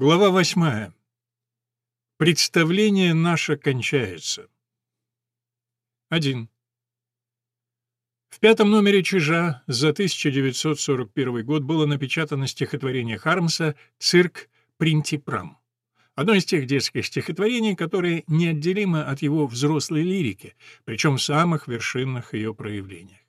Глава восьмая. Представление наше кончается. 1. В пятом номере «Чижа» за 1941 год было напечатано стихотворение Хармса «Цирк Принтипрам». Одно из тех детских стихотворений, которые неотделимо от его взрослой лирики, причем в самых вершинных ее проявлениях.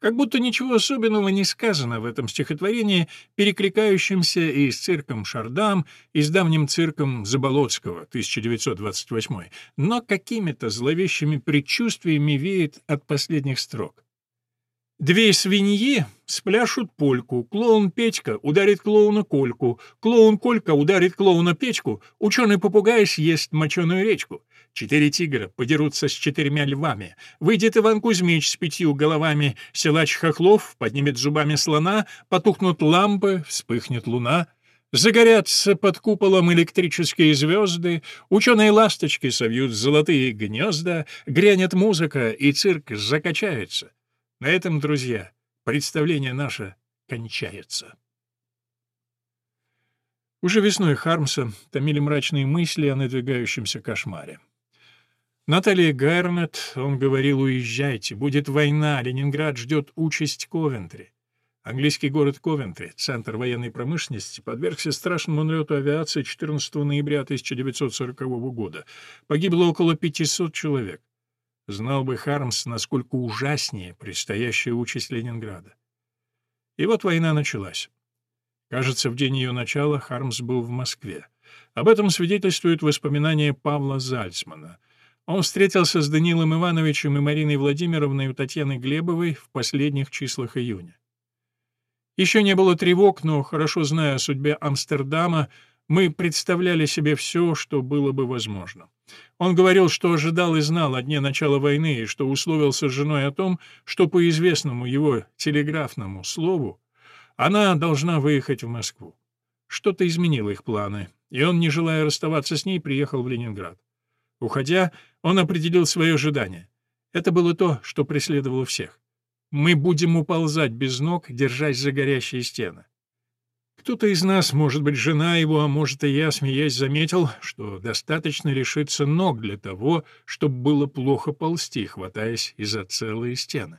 Как будто ничего особенного не сказано в этом стихотворении, перекликающемся и с цирком Шардам, и с давним цирком Заболоцкого, 1928, но какими-то зловещими предчувствиями веет от последних строк. Две свиньи спляшут польку, клоун Петька ударит клоуна Кольку, клоун Колька ударит клоуна Печку, ученый-попугай съест моченую речку. Четыре тигра подерутся с четырьмя львами. Выйдет Иван Кузьмич с пятью головами, силач Хохлов поднимет зубами слона, потухнут лампы, вспыхнет луна. Загорятся под куполом электрические звезды, ученые-ласточки совьют золотые гнезда, грянет музыка, и цирк закачается. На этом, друзья, представление наше кончается. Уже весной Хармса томили мрачные мысли о надвигающемся кошмаре. Наталья Гарнет, он говорил, уезжайте, будет война, Ленинград ждет участь Ковентри. Английский город Ковентри, центр военной промышленности, подвергся страшному налету авиации 14 ноября 1940 года. Погибло около 500 человек. Знал бы Хармс, насколько ужаснее предстоящая участь Ленинграда. И вот война началась. Кажется, в день ее начала Хармс был в Москве. Об этом свидетельствуют воспоминания Павла Зальцмана. Он встретился с Данилом Ивановичем и Мариной Владимировной у Татьяны Глебовой в последних числах июня. Еще не было тревог, но, хорошо зная о судьбе Амстердама, мы представляли себе все, что было бы возможно. Он говорил, что ожидал и знал о дне начала войны, и что условился с женой о том, что по известному его телеграфному слову она должна выехать в Москву. Что-то изменило их планы, и он, не желая расставаться с ней, приехал в Ленинград. Уходя, он определил свое ожидание. Это было то, что преследовало всех. Мы будем уползать без ног, держась за горящие стены. Кто-то из нас, может быть, жена его, а может и я, смеясь, заметил, что достаточно лишиться ног для того, чтобы было плохо ползти, хватаясь и за целые стены.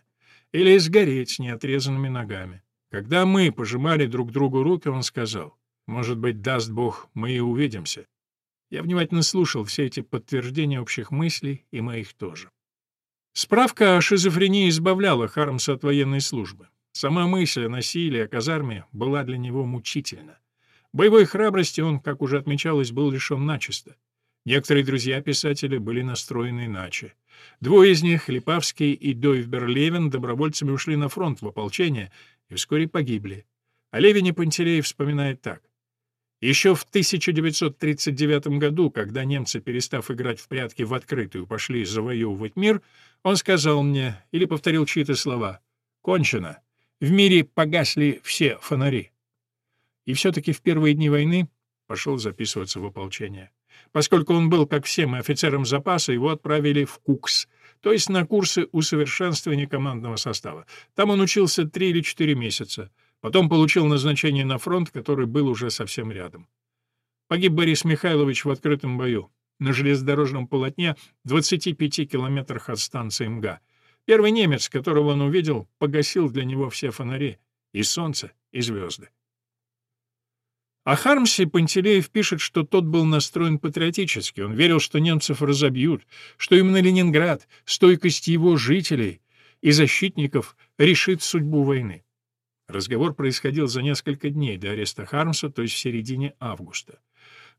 Или сгореть с неотрезанными ногами. Когда мы пожимали друг другу руки, он сказал, «Может быть, даст Бог, мы и увидимся». Я внимательно слушал все эти подтверждения общих мыслей, и моих тоже. Справка о шизофрении избавляла Хармса от военной службы. Сама мысль о насилии, о казарме была для него мучительна. Боевой храбрости он, как уже отмечалось, был лишен начисто. Некоторые друзья писателя были настроены иначе. Двое из них, Липавский и Дойвберлевен, добровольцами ушли на фронт в ополчение и вскоре погибли. О Левине Пантелеев вспоминает так. Еще в 1939 году, когда немцы, перестав играть в прятки в открытую, пошли завоевывать мир, он сказал мне, или повторил чьи-то слова, «Кончено. В мире погасли все фонари. И все-таки в первые дни войны пошел записываться в ополчение. Поскольку он был, как все офицером запаса, его отправили в КУКС, то есть на курсы усовершенствования командного состава. Там он учился три или четыре месяца. Потом получил назначение на фронт, который был уже совсем рядом. Погиб Борис Михайлович в открытом бою на железнодорожном полотне в 25 километрах от станции МГА. Первый немец, которого он увидел, погасил для него все фонари, и солнце, и звезды. О Хармсе Пантелеев пишет, что тот был настроен патриотически. Он верил, что немцев разобьют, что именно Ленинград, стойкость его жителей и защитников решит судьбу войны. Разговор происходил за несколько дней до ареста Хармса, то есть в середине августа.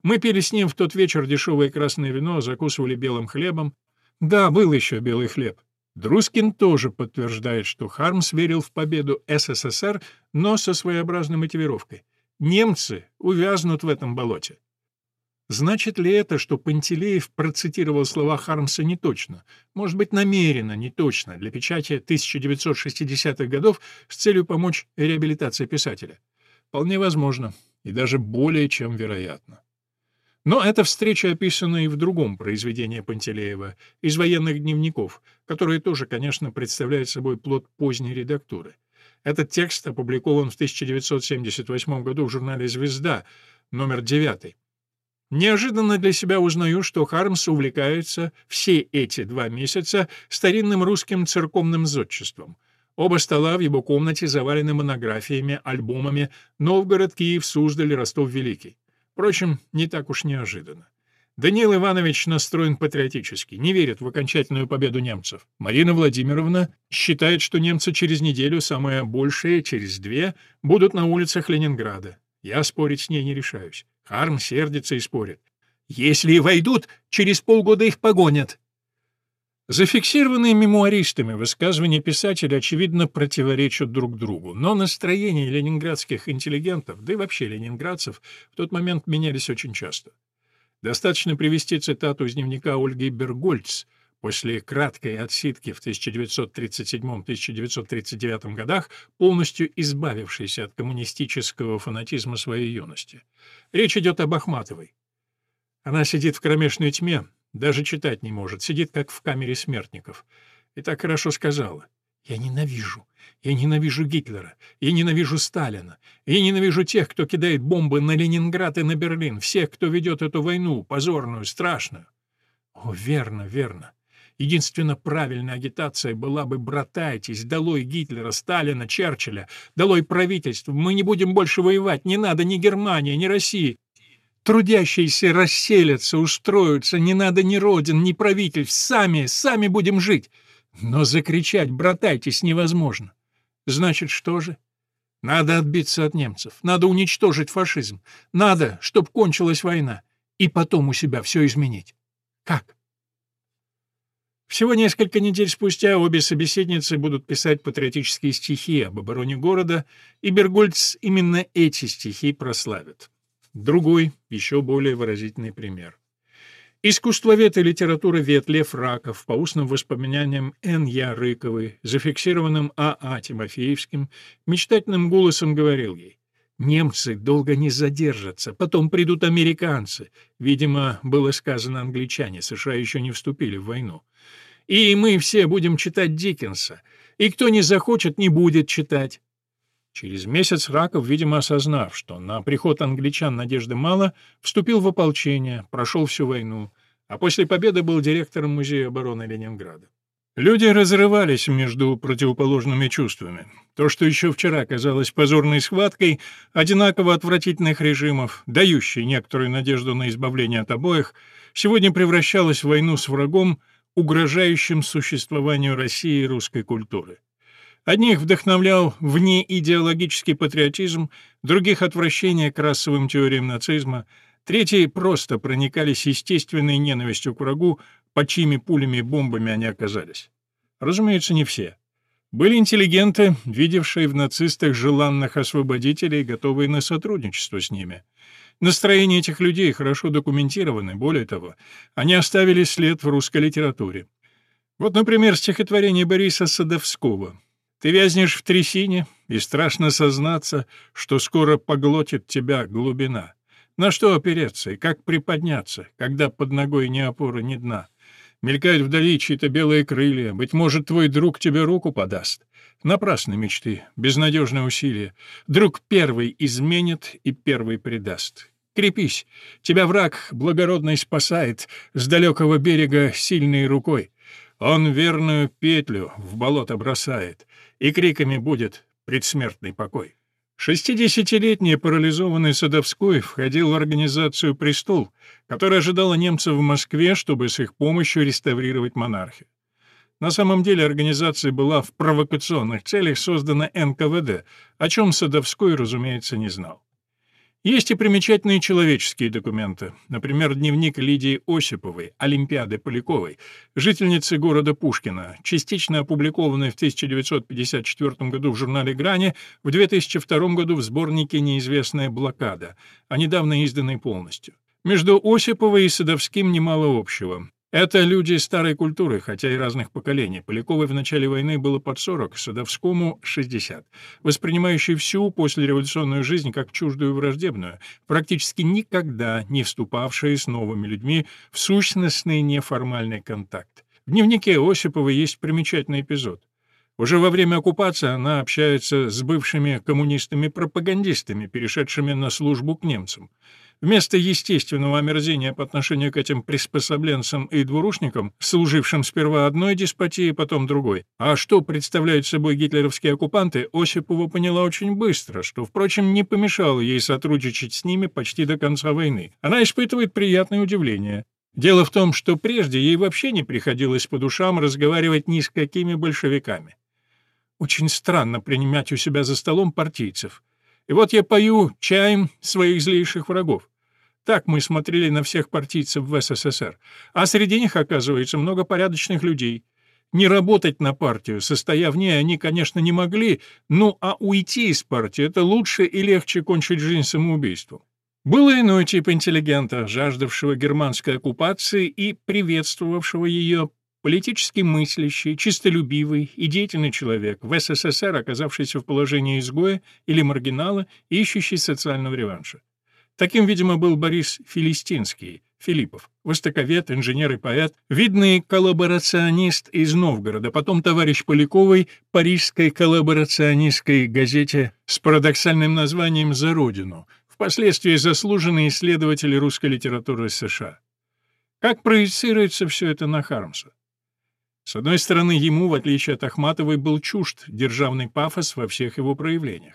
Мы пили с ним в тот вечер дешевое красное вино, закусывали белым хлебом. Да, был еще белый хлеб. Друскин тоже подтверждает, что Хармс верил в победу СССР, но со своеобразной мотивировкой. Немцы увязнут в этом болоте. Значит ли это, что Пантелеев процитировал слова Хармса неточно, может быть, намеренно неточно, для печати 1960-х годов с целью помочь реабилитации писателя? Вполне возможно, и даже более чем вероятно. Но эта встреча описана и в другом произведении Пантелеева, из военных дневников, которое тоже, конечно, представляет собой плод поздней редактуры. Этот текст опубликован в 1978 году в журнале «Звезда», номер 9. Неожиданно для себя узнаю, что Хармс увлекается все эти два месяца старинным русским церковным зодчеством. Оба стола в его комнате завалены монографиями, альбомами «Новгород», «Киев», «Суздаль», «Ростов-Великий». Впрочем, не так уж неожиданно. Даниил Иванович настроен патриотически, не верит в окончательную победу немцев. Марина Владимировна считает, что немцы через неделю, самое большее, через две, будут на улицах Ленинграда. Я спорить с ней не решаюсь. Харм сердится и спорит. «Если и войдут, через полгода их погонят». Зафиксированные мемуаристами высказывания писателя, очевидно, противоречат друг другу, но настроения ленинградских интеллигентов, да и вообще ленинградцев, в тот момент менялись очень часто. Достаточно привести цитату из дневника Ольги Бергольц — После краткой отсидки в 1937-1939 годах, полностью избавившейся от коммунистического фанатизма своей юности. Речь идет об Ахматовой. Она сидит в кромешной тьме, даже читать не может, сидит как в камере смертников. И так хорошо сказала. «Я ненавижу. Я ненавижу Гитлера. Я ненавижу Сталина. Я ненавижу тех, кто кидает бомбы на Ленинград и на Берлин, всех, кто ведет эту войну, позорную, страшную». О, верно, верно. Единственно правильная агитация была бы «братайтесь, долой Гитлера, Сталина, Черчилля, долой правительство, мы не будем больше воевать, не надо ни Германии, ни России». Трудящиеся расселятся, устроятся, не надо ни родин, ни правительств, сами, сами будем жить. Но закричать «братайтесь» невозможно. Значит, что же? Надо отбиться от немцев, надо уничтожить фашизм, надо, чтобы кончилась война, и потом у себя все изменить. Как? Всего несколько недель спустя обе собеседницы будут писать патриотические стихи об обороне города, и Бергольц именно эти стихи прославит. Другой, еще более выразительный пример. Искусствовед и литературовед Лев Раков по устным воспоминаниям Н. Я. Рыковой, зафиксированным А. А. Тимофеевским, мечтательным голосом говорил ей, «Немцы долго не задержатся, потом придут американцы». Видимо, было сказано англичане, США еще не вступили в войну. И мы все будем читать Диккенса. И кто не захочет, не будет читать. Через месяц Раков, видимо, осознав, что на приход англичан надежды мало, вступил в ополчение, прошел всю войну, а после победы был директором Музея обороны Ленинграда. Люди разрывались между противоположными чувствами. То, что еще вчера казалось позорной схваткой одинаково отвратительных режимов, дающей некоторую надежду на избавление от обоих, сегодня превращалось в войну с врагом, угрожающим существованию России и русской культуры. Одних вдохновлял внеидеологический патриотизм, других — отвращение к расовым теориям нацизма, третьи просто проникались естественной ненавистью к врагу, под чьими пулями и бомбами они оказались. Разумеется, не все. Были интеллигенты, видевшие в нацистах желанных освободителей, готовые на сотрудничество с ними — Настроения этих людей хорошо документированы, более того, они оставили след в русской литературе. Вот, например, стихотворение Бориса Садовского. «Ты вязнешь в трясине, и страшно сознаться, что скоро поглотит тебя глубина. На что опереться и как приподняться, когда под ногой ни опоры, ни дна? Мелькают вдали чьи-то белые крылья, быть может, твой друг тебе руку подаст. Напрасны мечты, безнадежные усилия. Друг первый изменит и первый предаст. Крепись, тебя враг благородный спасает с далекого берега сильной рукой. Он верную петлю в болото бросает, и криками будет предсмертный покой. Шестидесятилетний парализованный Садовской входил в организацию «Престол», которая ожидала немцев в Москве, чтобы с их помощью реставрировать монархию. На самом деле организация была в провокационных целях создана НКВД, о чем Садовской, разумеется, не знал. Есть и примечательные человеческие документы, например, дневник Лидии Осиповой, Олимпиады Поляковой, жительницы города Пушкина, частично опубликованный в 1954 году в журнале «Грани», в 2002 году в сборнике «Неизвестная блокада», а недавно изданный полностью. Между Осиповой и Садовским немало общего. Это люди старой культуры, хотя и разных поколений. Поляковой в начале войны было под 40, Садовскому — 60. Воспринимающий всю послереволюционную жизнь как чуждую и враждебную, практически никогда не вступавшие с новыми людьми в сущностный неформальный контакт. В дневнике Осипова есть примечательный эпизод. Уже во время оккупации она общается с бывшими коммунистами-пропагандистами, перешедшими на службу к немцам. Вместо естественного омерзения по отношению к этим приспособленцам и двурушникам, служившим сперва одной деспотии, потом другой, а что представляют собой гитлеровские оккупанты, Осипова поняла очень быстро, что, впрочем, не помешало ей сотрудничать с ними почти до конца войны. Она испытывает приятное удивление. Дело в том, что прежде ей вообще не приходилось по душам разговаривать ни с какими большевиками. Очень странно принимать у себя за столом партийцев. И вот я пою чаем своих злейших врагов. Так мы смотрели на всех партийцев в СССР. А среди них, оказывается, много порядочных людей. Не работать на партию, состоя в ней, они, конечно, не могли, ну а уйти из партии — это лучше и легче кончить жизнь самоубийством. Был иной тип интеллигента, жаждавшего германской оккупации и приветствовавшего ее, политически мыслящий, чистолюбивый и деятельный человек, в СССР оказавшийся в положении изгоя или маргинала, ищущий социального реванша. Таким, видимо, был Борис Филистинский, Филиппов, востоковед, инженер и поэт, видный коллаборационист из Новгорода, потом товарищ Поляковой парижской коллаборационистской газете с парадоксальным названием «За Родину», впоследствии заслуженный исследователь русской литературы США. Как проецируется все это на Хармса? С одной стороны, ему, в отличие от Ахматовой, был чужд державный пафос во всех его проявлениях.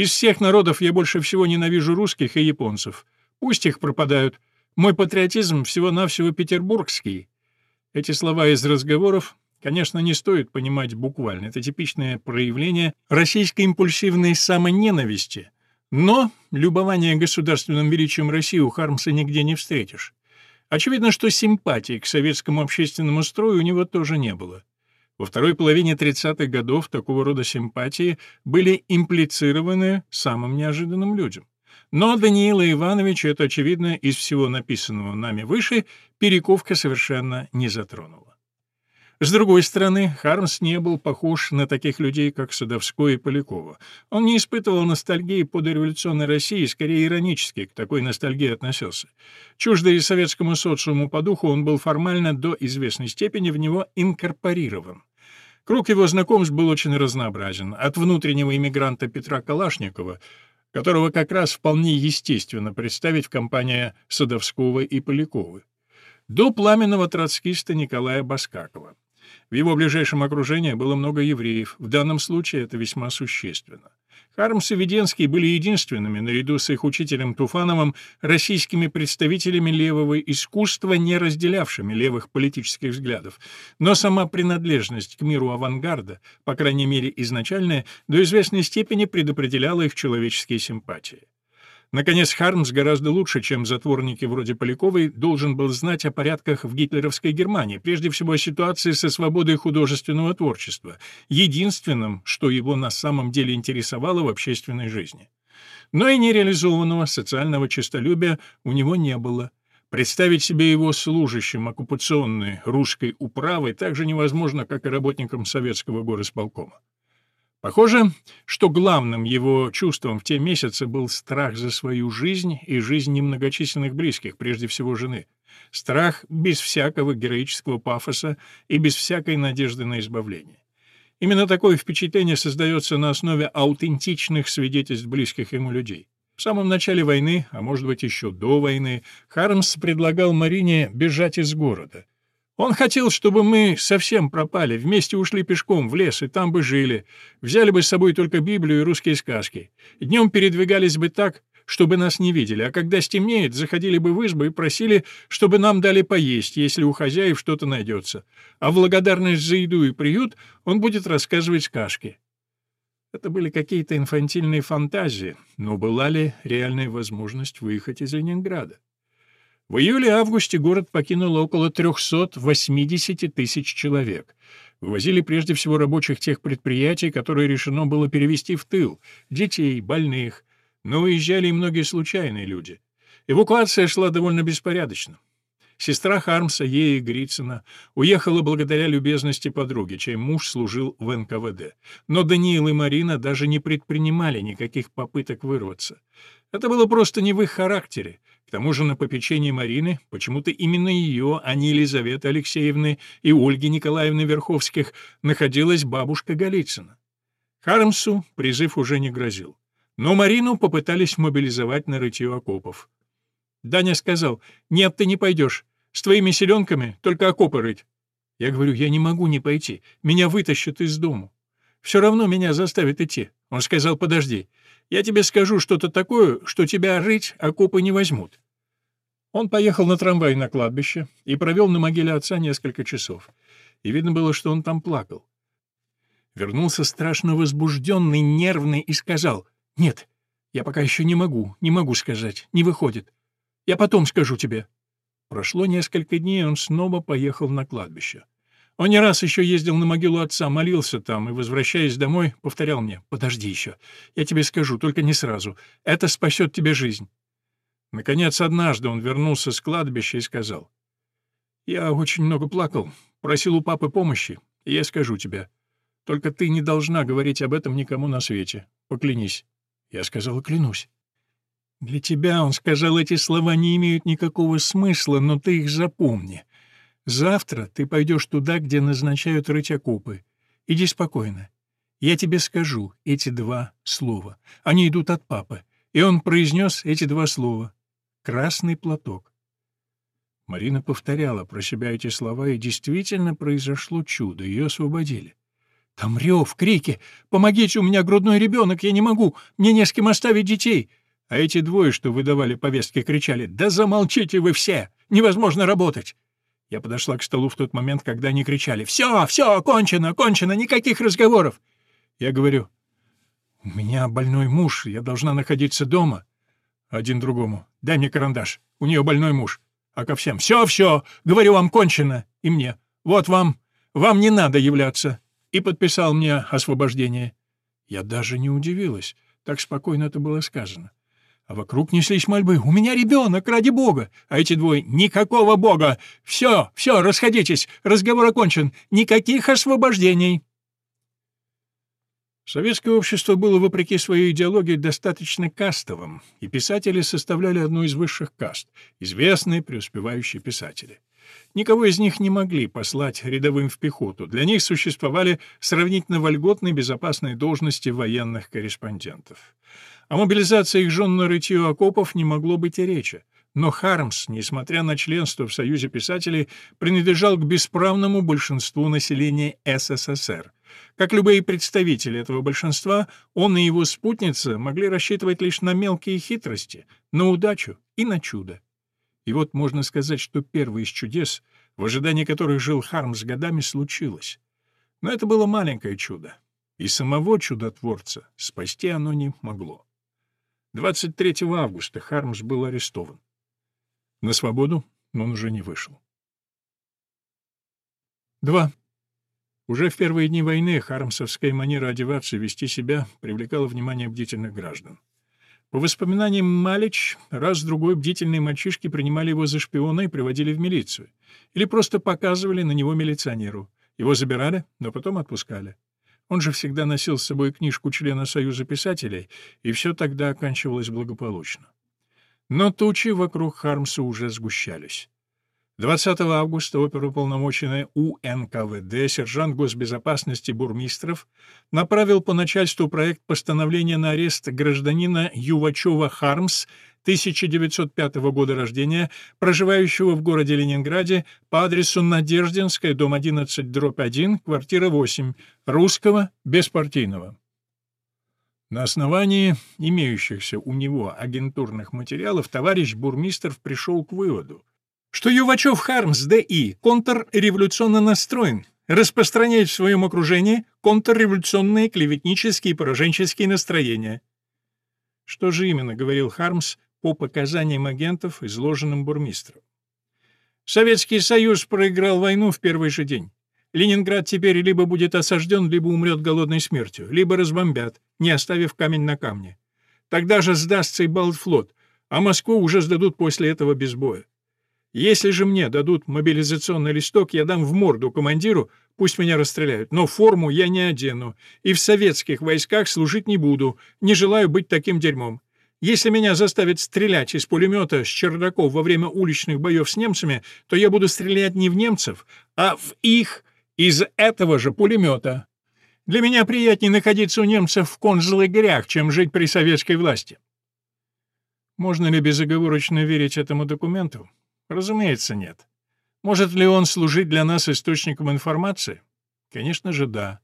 Из всех народов я больше всего ненавижу русских и японцев. Пусть их пропадают. Мой патриотизм всего-навсего петербургский. Эти слова из разговоров, конечно, не стоит понимать буквально. Это типичное проявление российской импульсивной самоненависти. Но любование государственным величием России у Хармса нигде не встретишь. Очевидно, что симпатии к советскому общественному строю у него тоже не было. Во второй половине 30-х годов такого рода симпатии были имплицированы самым неожиданным людям. Но Даниила Ивановича это, очевидно, из всего написанного нами выше, перековка совершенно не затронула. С другой стороны, Хармс не был похож на таких людей, как Садовской и Полякова. Он не испытывал ностальгии по дореволюционной России, скорее иронически к такой ностальгии относился. Чуждый советскому социуму по духу, он был формально до известной степени в него инкорпорирован. Круг его знакомств был очень разнообразен, от внутреннего иммигранта Петра Калашникова, которого как раз вполне естественно представить в компании Садовского и Поляковой, до пламенного троцкиста Николая Баскакова. В его ближайшем окружении было много евреев, в данном случае это весьма существенно. Хармс и Веденский были единственными, наряду с их учителем Туфановым, российскими представителями левого искусства, не разделявшими левых политических взглядов. Но сама принадлежность к миру авангарда, по крайней мере изначальная, до известной степени предопределяла их человеческие симпатии. Наконец, Хармс гораздо лучше, чем затворники вроде Поляковой, должен был знать о порядках в гитлеровской Германии, прежде всего о ситуации со свободой художественного творчества, единственным, что его на самом деле интересовало в общественной жизни. Но и нереализованного социального честолюбия у него не было. Представить себе его служащим оккупационной русской управы так же невозможно, как и работникам советского горосполкома. Похоже, что главным его чувством в те месяцы был страх за свою жизнь и жизнь немногочисленных близких, прежде всего жены. Страх без всякого героического пафоса и без всякой надежды на избавление. Именно такое впечатление создается на основе аутентичных свидетельств близких ему людей. В самом начале войны, а может быть еще до войны, Хармс предлагал Марине бежать из города. Он хотел, чтобы мы совсем пропали, вместе ушли пешком в лес и там бы жили, взяли бы с собой только Библию и русские сказки. Днем передвигались бы так, чтобы нас не видели, а когда стемнеет, заходили бы в избу и просили, чтобы нам дали поесть, если у хозяев что-то найдется. А в благодарность за еду и приют он будет рассказывать сказки. Это были какие-то инфантильные фантазии, но была ли реальная возможность выехать из Ленинграда? В июле-августе город покинуло около 380 тысяч человек. Вывозили прежде всего рабочих тех предприятий, которые решено было перевести в тыл, детей, больных, но уезжали и многие случайные люди. Эвакуация шла довольно беспорядочно. Сестра Хармса, Ея Грицына, уехала благодаря любезности подруги, чей муж служил в НКВД. Но Даниил и Марина даже не предпринимали никаких попыток вырваться. Это было просто не в их характере. К тому же на попечении Марины, почему-то именно ее, а не Елизаветы Алексеевны и Ольги Николаевны Верховских, находилась бабушка Голицына. Хармсу призыв уже не грозил. Но Марину попытались мобилизовать на рытье окопов. Даня сказал, «Нет, ты не пойдешь. С твоими селенками только окопы рыть». Я говорю, «Я не могу не пойти. Меня вытащат из дому. Все равно меня заставят идти». Он сказал, «Подожди. Я тебе скажу что-то такое, что тебя рыть окопы не возьмут». Он поехал на трамвай на кладбище и провел на могиле отца несколько часов. И видно было, что он там плакал. Вернулся страшно возбужденный, нервный и сказал, «Нет, я пока еще не могу, не могу сказать, не выходит. Я потом скажу тебе». Прошло несколько дней, и он снова поехал на кладбище. Он не раз еще ездил на могилу отца, молился там и, возвращаясь домой, повторял мне, «Подожди еще, я тебе скажу, только не сразу. Это спасет тебе жизнь». Наконец, однажды он вернулся с кладбища и сказал, «Я очень много плакал, просил у папы помощи, и я скажу тебе, только ты не должна говорить об этом никому на свете. Поклянись». Я сказала, клянусь. Для тебя, он сказал, эти слова не имеют никакого смысла, но ты их запомни. Завтра ты пойдешь туда, где назначают рыть окопы. Иди спокойно. Я тебе скажу эти два слова. Они идут от папы. И он произнес эти два слова. «Красный платок». Марина повторяла про себя эти слова, и действительно произошло чудо. Ее освободили. Там рев, крики. «Помогите, у меня грудной ребенок, я не могу, мне не с кем оставить детей!» А эти двое, что выдавали повестки, кричали «Да замолчите вы все! Невозможно работать!» Я подошла к столу в тот момент, когда они кричали «Все, все, кончено, кончено, никаких разговоров!» Я говорю «У меня больной муж, я должна находиться дома». Один другому «Дай мне карандаш, у нее больной муж». А ко всем «Все, все, говорю вам, кончено!» И мне «Вот вам, вам не надо являться!» и подписал мне освобождение. Я даже не удивилась, так спокойно это было сказано. А вокруг неслись мольбы. «У меня ребенок, ради бога!» А эти двое «Никакого бога! Все, все, расходитесь! Разговор окончен! Никаких освобождений!» Советское общество было, вопреки своей идеологии, достаточно кастовым, и писатели составляли одну из высших каст — известные преуспевающие писатели. Никого из них не могли послать рядовым в пехоту. Для них существовали сравнительно вольготные безопасные должности военных корреспондентов. О мобилизации их жен на рытье окопов не могло быть и речи. Но Хармс, несмотря на членство в Союзе писателей, принадлежал к бесправному большинству населения СССР. Как любые представители этого большинства, он и его спутница могли рассчитывать лишь на мелкие хитрости, на удачу и на чудо. И вот можно сказать, что первое из чудес, в ожидании которых жил Хармс годами, случилось. Но это было маленькое чудо, и самого чудотворца спасти оно не могло. 23 августа Хармс был арестован. На свободу он уже не вышел. 2. Уже в первые дни войны хармсовская манера одеваться и вести себя привлекала внимание бдительных граждан. По воспоминаниям Малич, раз-другой бдительные мальчишки принимали его за шпиона и приводили в милицию. Или просто показывали на него милиционеру. Его забирали, но потом отпускали. Он же всегда носил с собой книжку члена Союза писателей, и все тогда оканчивалось благополучно. Но тучи вокруг Хармса уже сгущались. 20 августа оперуполномоченный УНКВД сержант госбезопасности Бурмистров направил по начальству проект постановления на арест гражданина Ювачева Хармс 1905 года рождения, проживающего в городе Ленинграде по адресу Надеждинская, дом 11, дробь 1, квартира 8, русского, беспартийного. На основании имеющихся у него агентурных материалов товарищ Бурмистров пришел к выводу, что Ювачев Хармс Д.И. контрреволюционно настроен, распространяет в своем окружении контрреволюционные клеветнические и пораженческие настроения. Что же именно говорил Хармс по показаниям агентов, изложенным бурмистром? Советский Союз проиграл войну в первый же день. Ленинград теперь либо будет осажден, либо умрет голодной смертью, либо разбомбят, не оставив камень на камне. Тогда же сдастся и Балтфлот, а Москву уже сдадут после этого без боя. Если же мне дадут мобилизационный листок, я дам в морду командиру, пусть меня расстреляют, но форму я не одену, и в советских войсках служить не буду, не желаю быть таким дерьмом. Если меня заставят стрелять из пулемета с чердаков во время уличных боев с немцами, то я буду стрелять не в немцев, а в их из этого же пулемета. Для меня приятнее находиться у немцев в концлагерях, чем жить при советской власти. Можно ли безоговорочно верить этому документу? Разумеется, нет. Может ли он служить для нас источником информации? Конечно же, да.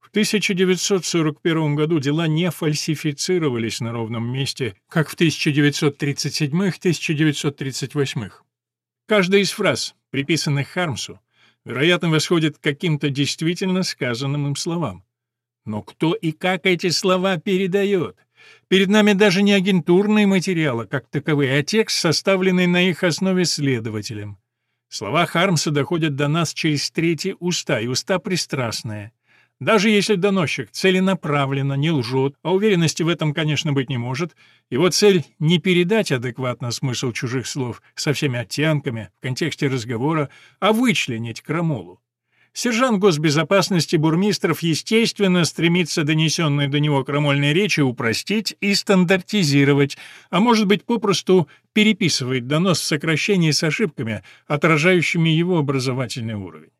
В 1941 году дела не фальсифицировались на ровном месте, как в 1937-1938. Каждая из фраз, приписанных Хармсу, вероятно, восходит к каким-то действительно сказанным им словам. Но кто и как эти слова передает? Перед нами даже не агентурные материалы, как таковые, а текст, составленный на их основе следователем. Слова Хармса доходят до нас через третьи уста, и уста пристрастные. Даже если доносчик целенаправленно не лжет, а уверенности в этом, конечно, быть не может, его цель — не передать адекватно смысл чужих слов со всеми оттенками в контексте разговора, а вычленить крамолу. Сержант госбезопасности Бурмистров, естественно, стремится донесенные до него крамольные речи упростить и стандартизировать, а может быть, попросту переписывает донос в сокращении с ошибками, отражающими его образовательный уровень.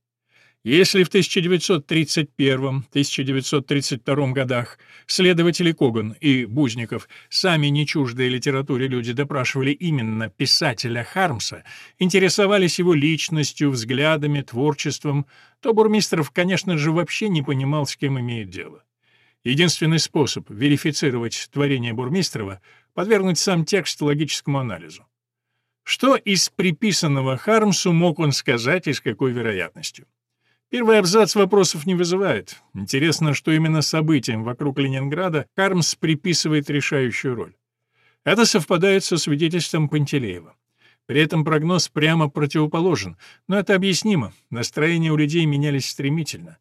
Если в 1931-1932 годах следователи Коган и Бузников, сами не чуждые литературе люди, допрашивали именно писателя Хармса, интересовались его личностью, взглядами, творчеством, то Бурмистров, конечно же, вообще не понимал, с кем имеет дело. Единственный способ верифицировать творение Бурмистрова — подвергнуть сам текст логическому анализу. Что из приписанного Хармсу мог он сказать и с какой вероятностью? Первый абзац вопросов не вызывает. Интересно, что именно событиям вокруг Ленинграда Кармс приписывает решающую роль. Это совпадает со свидетельством Пантелеева. При этом прогноз прямо противоположен, но это объяснимо, настроения у людей менялись стремительно.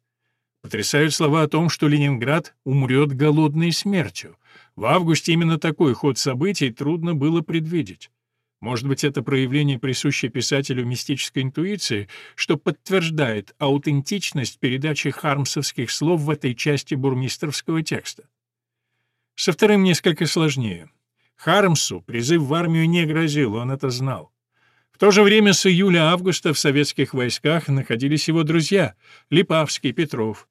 Потрясают слова о том, что Ленинград умрет голодной смертью. В августе именно такой ход событий трудно было предвидеть. Может быть, это проявление присущей писателю мистической интуиции, что подтверждает аутентичность передачи хармсовских слов в этой части бурмистровского текста. Со вторым несколько сложнее. Хармсу призыв в армию не грозил, он это знал. В то же время с июля-августа в советских войсках находились его друзья — Липавский, Петров.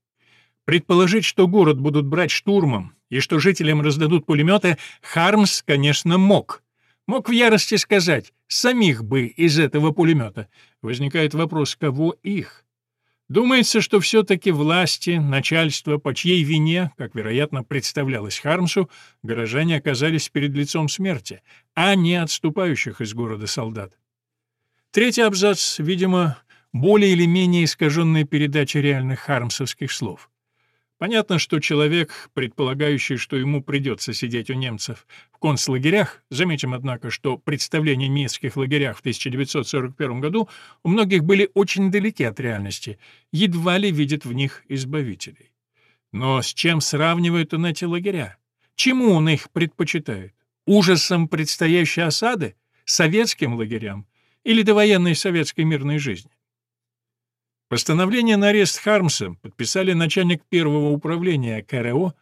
Предположить, что город будут брать штурмом и что жителям раздадут пулеметы, Хармс, конечно, мог — Мог в ярости сказать «самих бы из этого пулемета». Возникает вопрос, кого их? Думается, что все-таки власти, начальство, по чьей вине, как, вероятно, представлялось Хармсу, горожане оказались перед лицом смерти, а не отступающих из города солдат. Третий абзац, видимо, более или менее искаженная передача реальных хармсовских слов. Понятно, что человек, предполагающий, что ему придется сидеть у немцев концлагерях, заметим, однако, что представления о минских лагерях в 1941 году у многих были очень далеки от реальности, едва ли видит в них избавителей. Но с чем сравнивает он эти лагеря? Чему он их предпочитает? Ужасом предстоящей осады? Советским лагерям? Или довоенной советской мирной жизни? Постановление на арест Хармса подписали начальник первого управления КРО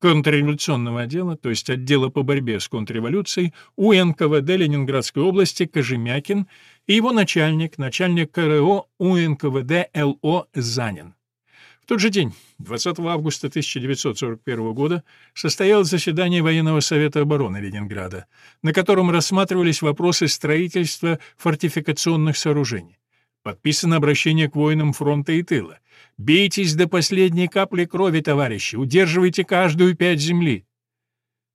контрреволюционного отдела, то есть отдела по борьбе с контрреволюцией, УНКВД Ленинградской области Кожемякин и его начальник, начальник КРО УНКВД ЛО Занин. В тот же день, 20 августа 1941 года, состоялось заседание Военного совета обороны Ленинграда, на котором рассматривались вопросы строительства фортификационных сооружений. Подписано обращение к воинам фронта и тыла. «Бейтесь до последней капли крови, товарищи! Удерживайте каждую пять земли!»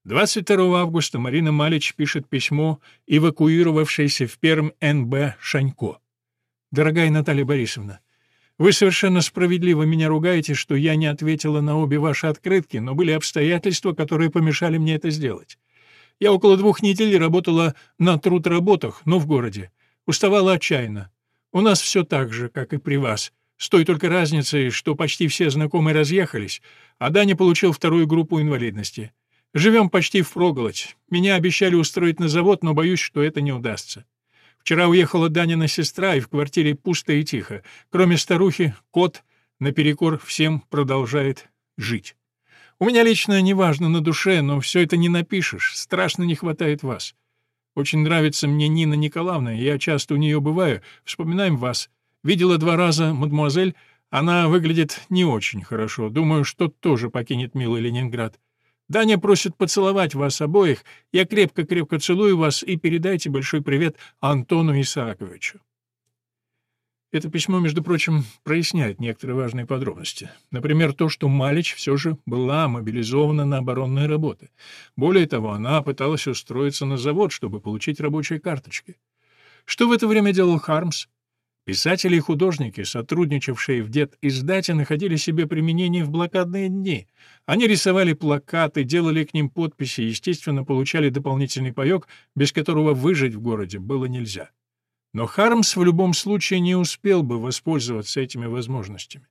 22 августа Марина Малич пишет письмо эвакуировавшейся в Пермь НБ Шанько. «Дорогая Наталья Борисовна, вы совершенно справедливо меня ругаете, что я не ответила на обе ваши открытки, но были обстоятельства, которые помешали мне это сделать. Я около двух недель работала на труд-работах, но в городе. Уставала отчаянно. У нас все так же, как и при вас, с той только разницей, что почти все знакомые разъехались, а Даня получил вторую группу инвалидности. Живем почти впроголодь. Меня обещали устроить на завод, но боюсь, что это не удастся. Вчера уехала Данина сестра, и в квартире пусто и тихо. Кроме старухи, кот, наперекор всем, продолжает жить. У меня лично неважно на душе, но все это не напишешь, страшно не хватает вас. Очень нравится мне Нина Николаевна, я часто у нее бываю, вспоминаем вас. Видела два раза мадемуазель, она выглядит не очень хорошо. Думаю, что тоже покинет милый Ленинград. Даня просит поцеловать вас обоих. Я крепко-крепко целую вас и передайте большой привет Антону Исааковичу». Это письмо, между прочим, проясняет некоторые важные подробности. Например, то, что Малич все же была мобилизована на оборонные работы. Более того, она пыталась устроиться на завод, чтобы получить рабочие карточки. Что в это время делал Хармс? Писатели и художники, сотрудничавшие в дед-издате, находили себе применение в блокадные дни. Они рисовали плакаты, делали к ним подписи и, естественно, получали дополнительный паёк, без которого выжить в городе было нельзя. Но Хармс в любом случае не успел бы воспользоваться этими возможностями.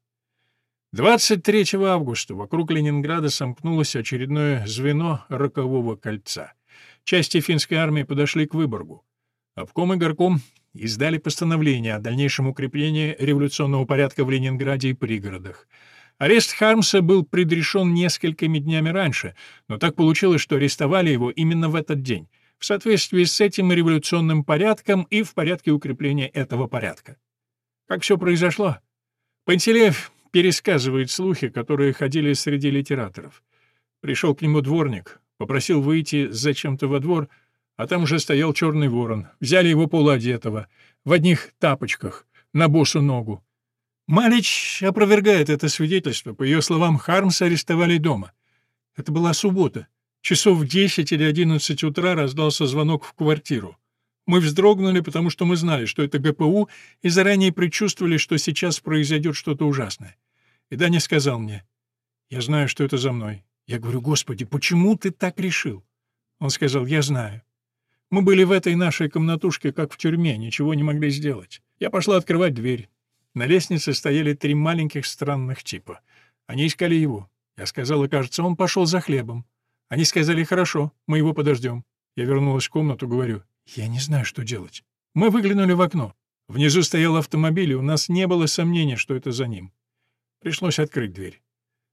23 августа вокруг Ленинграда сомкнулось очередное звено рокового кольца. Части финской армии подошли к Выборгу. Обком и горком издали постановление о дальнейшем укреплении революционного порядка в Ленинграде и пригородах. Арест Хармса был предрешен несколькими днями раньше, но так получилось, что арестовали его именно в этот день в соответствии с этим революционным порядком и в порядке укрепления этого порядка. Как все произошло? Пантелеев пересказывает слухи, которые ходили среди литераторов. Пришел к нему дворник, попросил выйти зачем-то во двор, а там уже стоял черный ворон. Взяли его полуодетого, в одних тапочках, на босу ногу. Малич опровергает это свидетельство. По ее словам, Хармса арестовали дома. Это была суббота. Часов в десять или одиннадцать утра раздался звонок в квартиру. Мы вздрогнули, потому что мы знали, что это ГПУ, и заранее предчувствовали, что сейчас произойдет что-то ужасное. И Даня сказал мне, «Я знаю, что это за мной». Я говорю, «Господи, почему ты так решил?» Он сказал, «Я знаю». Мы были в этой нашей комнатушке, как в тюрьме, ничего не могли сделать. Я пошла открывать дверь. На лестнице стояли три маленьких странных типа. Они искали его. Я сказала, кажется, он пошел за хлебом. Они сказали, хорошо, мы его подождем. Я вернулась в комнату, говорю, я не знаю, что делать. Мы выглянули в окно. Внизу стоял автомобиль, и у нас не было сомнения, что это за ним. Пришлось открыть дверь.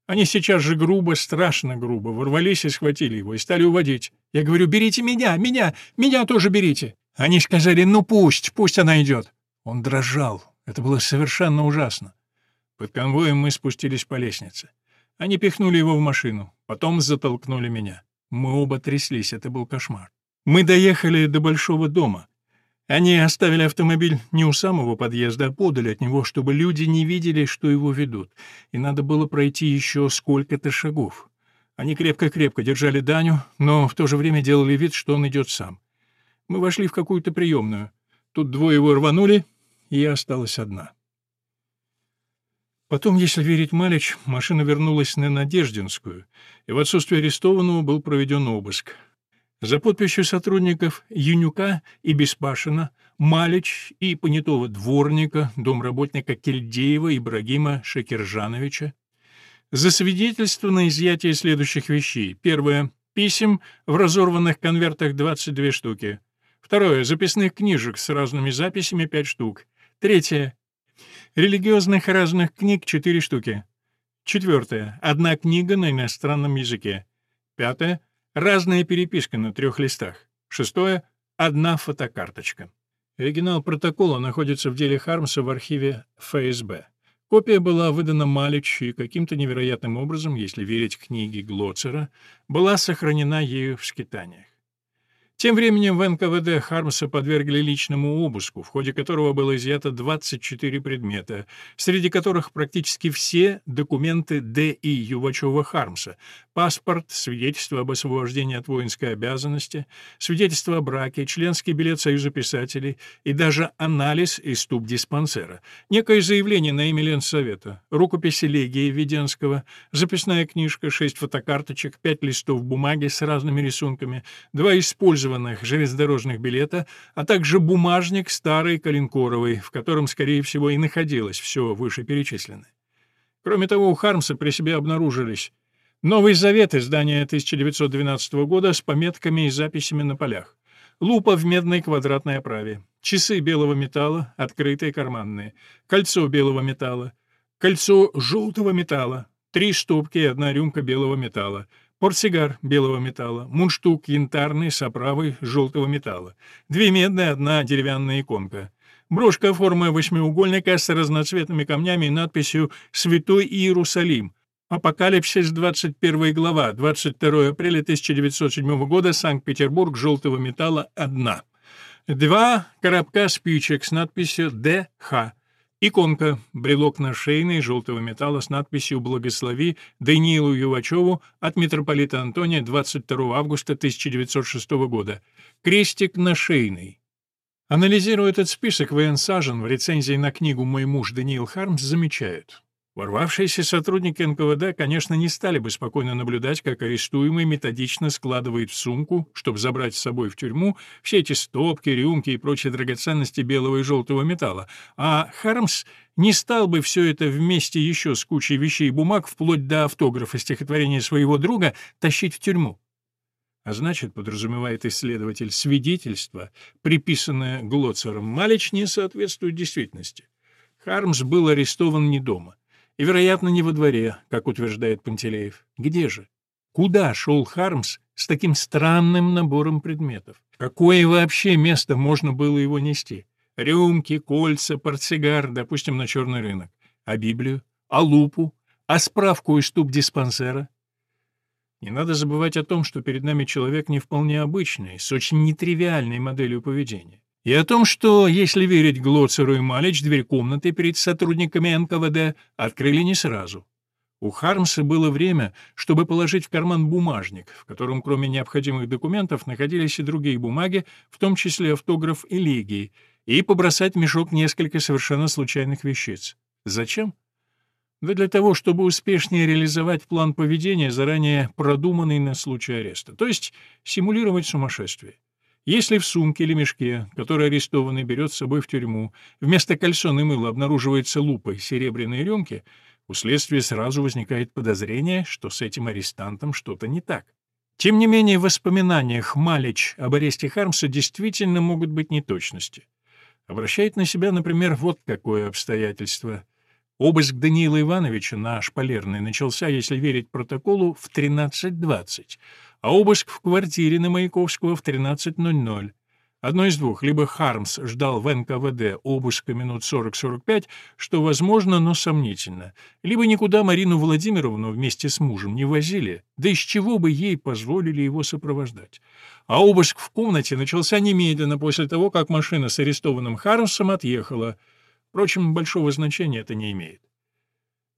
Они сейчас же грубо, страшно грубо, ворвались и схватили его, и стали уводить. Я говорю, берите меня, меня, меня тоже берите. Они сказали, ну пусть, пусть она идет. Он дрожал. Это было совершенно ужасно. Под конвоем мы спустились по лестнице. Они пихнули его в машину, потом затолкнули меня. Мы оба тряслись, это был кошмар. Мы доехали до большого дома. Они оставили автомобиль не у самого подъезда, а подали от него, чтобы люди не видели, что его ведут. И надо было пройти еще сколько-то шагов. Они крепко-крепко держали Даню, но в то же время делали вид, что он идет сам. Мы вошли в какую-то приемную. Тут двое его рванули, и я осталась одна. Потом, если верить Малич, машина вернулась на Надеждинскую, и в отсутствие арестованного был проведен обыск. За подписью сотрудников Юнюка и Беспашина, Малич и понятого дворника, домработника Кельдеева Ибрагима Шакиржановича, засвидетельствовано изъятие следующих вещей. Первое. Писем в разорванных конвертах 22 штуки. Второе. Записных книжек с разными записями 5 штук. Третье. Религиозных разных книг — четыре штуки. Четвертое. Одна книга на иностранном языке. Пятое. Разная переписка на трех листах. Шестое. Одна фотокарточка. Оригинал протокола находится в деле Хармса в архиве ФСБ. Копия была выдана Малич и каким-то невероятным образом, если верить книге Глоцера, была сохранена ею в скитаниях. Тем временем в НКВД Хармса подвергли личному обыску, в ходе которого было изъято 24 предмета, среди которых практически все документы Д.И. Ювачева-Хармса, паспорт, свидетельство об освобождении от воинской обязанности, свидетельство о браке, членский билет Союза писателей и даже анализ из туб-диспансера, некое заявление на имя Ленсовета, рукопись элегии Веденского, записная книжка, шесть фотокарточек, пять листов бумаги с разными рисунками, два использования использованных железнодорожных билета, а также бумажник старый Калинкоровый, в котором, скорее всего, и находилось все вышеперечисленное. Кроме того, у Хармса при себе обнаружились Новый Завет издания 1912 года с пометками и записями на полях, лупа в медной квадратной оправе, часы белого металла, открытые карманные, кольцо белого металла, кольцо желтого металла, три штубки и одна рюмка белого металла, Портсигар белого металла, мундштук янтарный с оправой желтого металла, две медные, одна деревянная иконка. Брошка формы восьмиугольника с разноцветными камнями и надписью «Святой Иерусалим», Апокалипсис, 21 глава, 22 апреля 1907 года, Санкт-Петербург, желтого металла, одна. Два коробка спичек с надписью «ДХ». Иконка, брелок на шейной желтого металла с надписью «Благослови Даниилу Ювачеву» от митрополита Антония 22 августа 1906 года. Крестик на шейной. Анализируя этот список, Вэн Сажен в рецензии на книгу «Мой муж» Даниил Хармс замечает. Ворвавшиеся сотрудники НКВД, конечно, не стали бы спокойно наблюдать, как арестуемый методично складывает в сумку, чтобы забрать с собой в тюрьму, все эти стопки, рюмки и прочие драгоценности белого и желтого металла. А Хармс не стал бы все это вместе еще с кучей вещей и бумаг, вплоть до автографа стихотворения своего друга, тащить в тюрьму. А значит, подразумевает исследователь, свидетельство, приписанное Глоцером Малич, не соответствует действительности. Хармс был арестован не дома. И, вероятно, не во дворе, как утверждает Пантелеев. Где же? Куда шел Хармс с таким странным набором предметов? Какое вообще место можно было его нести? Рюмки, кольца, портсигар, допустим, на черный рынок. А Библию? А лупу? А справку из туп диспансера? Не надо забывать о том, что перед нами человек не вполне обычный, с очень нетривиальной моделью поведения. И о том, что, если верить Глоцеру и Малич, дверь комнаты перед сотрудниками НКВД открыли не сразу. У Хармса было время, чтобы положить в карман бумажник, в котором кроме необходимых документов находились и другие бумаги, в том числе автограф элегии, и побросать в мешок несколько совершенно случайных вещиц. Зачем? Да для того, чтобы успешнее реализовать план поведения, заранее продуманный на случай ареста, то есть симулировать сумасшествие. Если в сумке или мешке, который арестованный берет с собой в тюрьму, вместо кальсон и мыла обнаруживается лупой серебряные рюмки, у следствия сразу возникает подозрение, что с этим арестантом что-то не так. Тем не менее, в воспоминаниях Малич об аресте Хармса действительно могут быть неточности. Обращает на себя, например, вот какое обстоятельство. Обыск Даниила Ивановича на Шпалерной начался, если верить протоколу, в 13.20, а обыск в квартире на Маяковского в 13.00. Одно из двух. Либо Хармс ждал в НКВД обыска минут 40-45, что возможно, но сомнительно. Либо никуда Марину Владимировну вместе с мужем не возили, да из чего бы ей позволили его сопровождать. А обыск в комнате начался немедленно после того, как машина с арестованным Хармсом отъехала. Впрочем, большого значения это не имеет.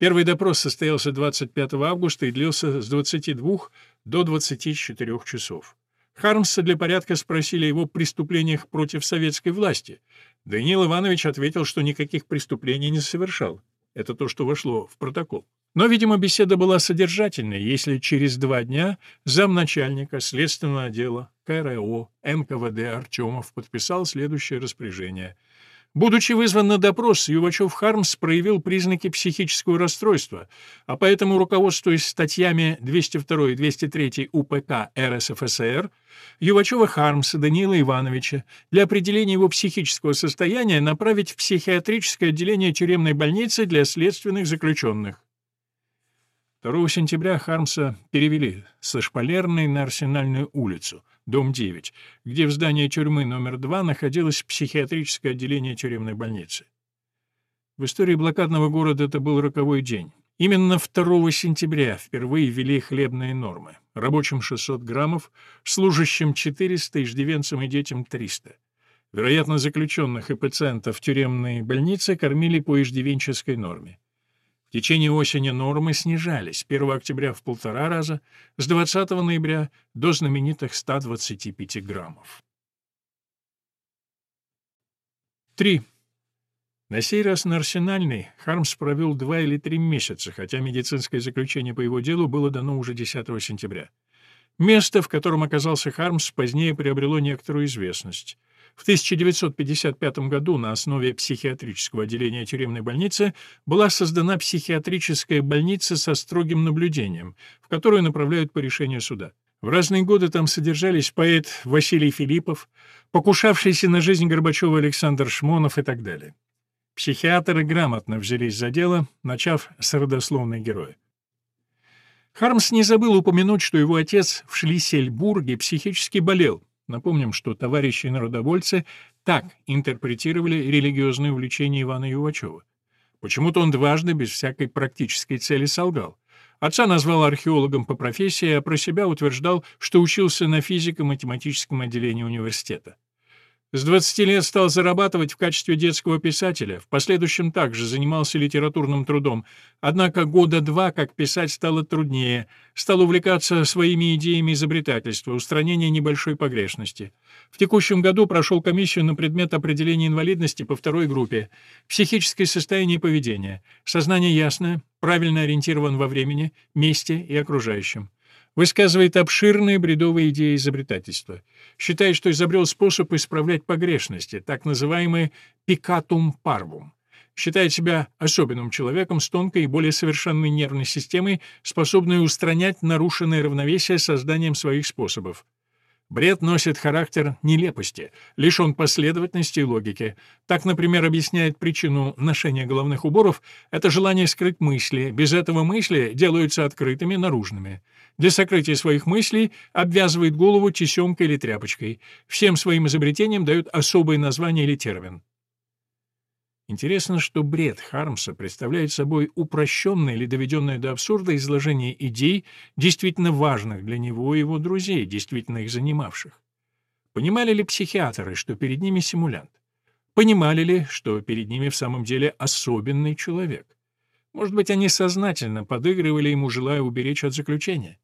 Первый допрос состоялся 25 августа и длился с 22 до 24 часов. Хармса для порядка спросили его преступлениях против советской власти. Даниил Иванович ответил, что никаких преступлений не совершал. Это то, что вошло в протокол. Но, видимо, беседа была содержательной, если через два дня замначальника следственного отдела КРО НКВД Артемов подписал следующее распоряжение — Будучи вызван на допрос, Ювачев-Хармс проявил признаки психического расстройства, а поэтому, руководствуясь статьями 202 и 203 УПК РСФСР, Ювачева-Хармса Даниила Ивановича для определения его психического состояния направить в психиатрическое отделение тюремной больницы для следственных заключенных. 2 сентября Хармса перевели со Шпалерной на Арсенальную улицу, дом 9, где в здании тюрьмы номер 2 находилось психиатрическое отделение тюремной больницы. В истории блокадного города это был роковой день. Именно 2 сентября впервые ввели хлебные нормы. Рабочим 600 граммов, служащим 400, иждивенцам и детям 300. Вероятно, заключенных и пациентов тюремной больнице кормили по иждивенческой норме. В течение осени нормы снижались, 1 октября в полтора раза, с 20 ноября до знаменитых 125 граммов. 3. На сей раз на Арсенальной Хармс провел два или три месяца, хотя медицинское заключение по его делу было дано уже 10 сентября. Место, в котором оказался Хармс, позднее приобрело некоторую известность. В 1955 году на основе психиатрического отделения тюремной больницы была создана психиатрическая больница со строгим наблюдением, в которую направляют по решению суда. В разные годы там содержались поэт Василий Филиппов, покушавшийся на жизнь Горбачева Александр Шмонов и так далее. Психиатры грамотно взялись за дело, начав с родословной героя. Хармс не забыл упомянуть, что его отец в Шлиссельбурге психически болел, Напомним, что товарищи народовольцы так интерпретировали религиозное увлечение Ивана Ювачева. Почему-то он дважды, без всякой практической цели, солгал. Отца назвал археологом по профессии, а про себя утверждал, что учился на физико-математическом отделении университета. С 20 лет стал зарабатывать в качестве детского писателя, в последующем также занимался литературным трудом. Однако года два, как писать, стало труднее. Стал увлекаться своими идеями изобретательства, устранения небольшой погрешности. В текущем году прошел комиссию на предмет определения инвалидности по второй группе. Психическое состояние и поведение. Сознание ясное, правильно ориентирован во времени, месте и окружающем. Высказывает обширные бредовые идеи изобретательства. Считает, что изобрел способ исправлять погрешности, так называемый «пикатум парвум». Считает себя особенным человеком с тонкой и более совершенной нервной системой, способной устранять нарушенное равновесие созданием своих способов. Бред носит характер нелепости, лишен последовательности и логики. Так, например, объясняет причину ношения головных уборов — это желание скрыть мысли. Без этого мысли делаются открытыми, наружными. Для сокрытия своих мыслей обвязывает голову тесемкой или тряпочкой. Всем своим изобретениям дают особое название или термин. Интересно, что бред Хармса представляет собой упрощенное или доведенное до абсурда изложение идей, действительно важных для него и его друзей, действительно их занимавших. Понимали ли психиатры, что перед ними симулянт? Понимали ли, что перед ними в самом деле особенный человек? Может быть, они сознательно подыгрывали ему, желая уберечь от заключения?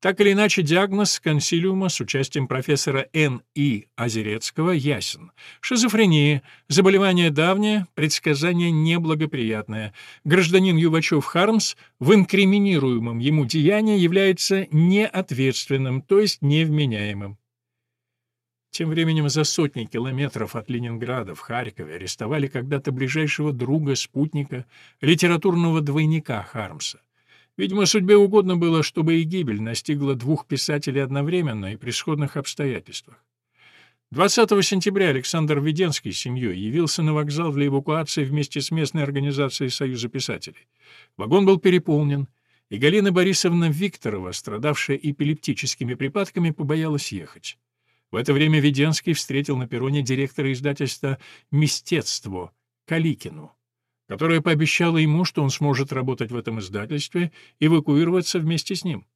Так или иначе, диагноз консилиума с участием профессора Н. И. Озерецкого ясен. Шизофрения, заболевание давнее, предсказание неблагоприятное. Гражданин Ювачев-Хармс в инкриминируемом ему деянии является неответственным, то есть невменяемым. Тем временем за сотни километров от Ленинграда в Харькове арестовали когда-то ближайшего друга, спутника, литературного двойника Хармса. Видимо, судьбе угодно было, чтобы и гибель настигла двух писателей одновременно и при сходных обстоятельствах. 20 сентября Александр Веденский с семьей явился на вокзал для эвакуации вместе с местной организацией Союза писателей. Вагон был переполнен, и Галина Борисовна Викторова, страдавшая эпилептическими припадками, побоялась ехать. В это время Веденский встретил на перроне директора издательства «Мистецтво» Каликину которая пообещала ему, что он сможет работать в этом издательстве и эвакуироваться вместе с ним.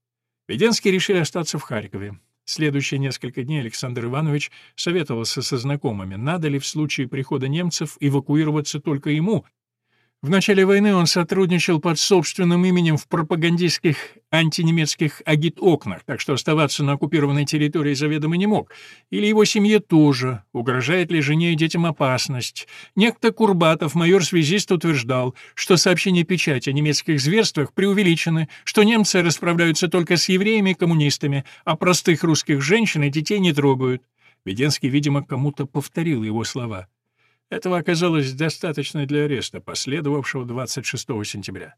Веденский решили остаться в Харькове. Следующие несколько дней Александр Иванович советовался со знакомыми, надо ли в случае прихода немцев эвакуироваться только ему, в начале войны он сотрудничал под собственным именем в пропагандистских антинемецких агит-окнах, так что оставаться на оккупированной территории заведомо не мог. Или его семье тоже. Угрожает ли жене и детям опасность? Некто Курбатов, майор-связист, утверждал, что сообщения печати о немецких зверствах преувеличены, что немцы расправляются только с евреями и коммунистами, а простых русских женщин и детей не трогают. Веденский, видимо, кому-то повторил его слова. Этого оказалось достаточно для ареста, последовавшего 26 сентября.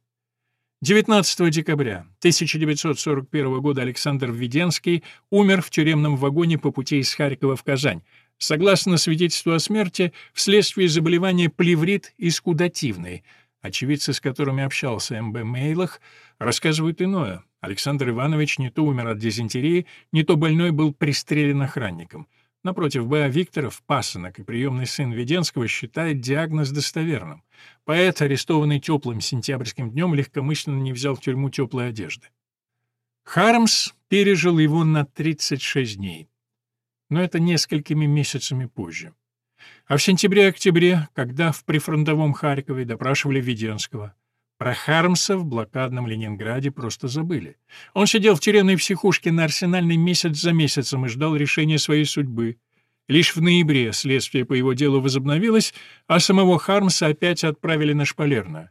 19 декабря 1941 года Александр Введенский умер в тюремном вагоне по пути из Харькова в Казань, согласно свидетельству о смерти, вследствие заболевания плеврит искудативный. Очевидцы, с которыми общался М.Б. Мейлах, рассказывают иное. Александр Иванович не то умер от дизентерии, не то больной был пристрелен охранником. Напротив, Б.А. Викторов, пасынок и приемный сын Веденского, считает диагноз достоверным. Поэт, арестованный теплым сентябрьским днем, легкомысленно не взял в тюрьму теплой одежды. Хармс пережил его на 36 дней. Но это несколькими месяцами позже. А в сентябре-октябре, когда в прифронтовом Харькове допрашивали Веденского, про Хармса в блокадном Ленинграде просто забыли. Он сидел в тюремной психушке на Арсенальной месяц за месяцем и ждал решения своей судьбы. Лишь в ноябре следствие по его делу возобновилось, а самого Хармса опять отправили на Шпалерно.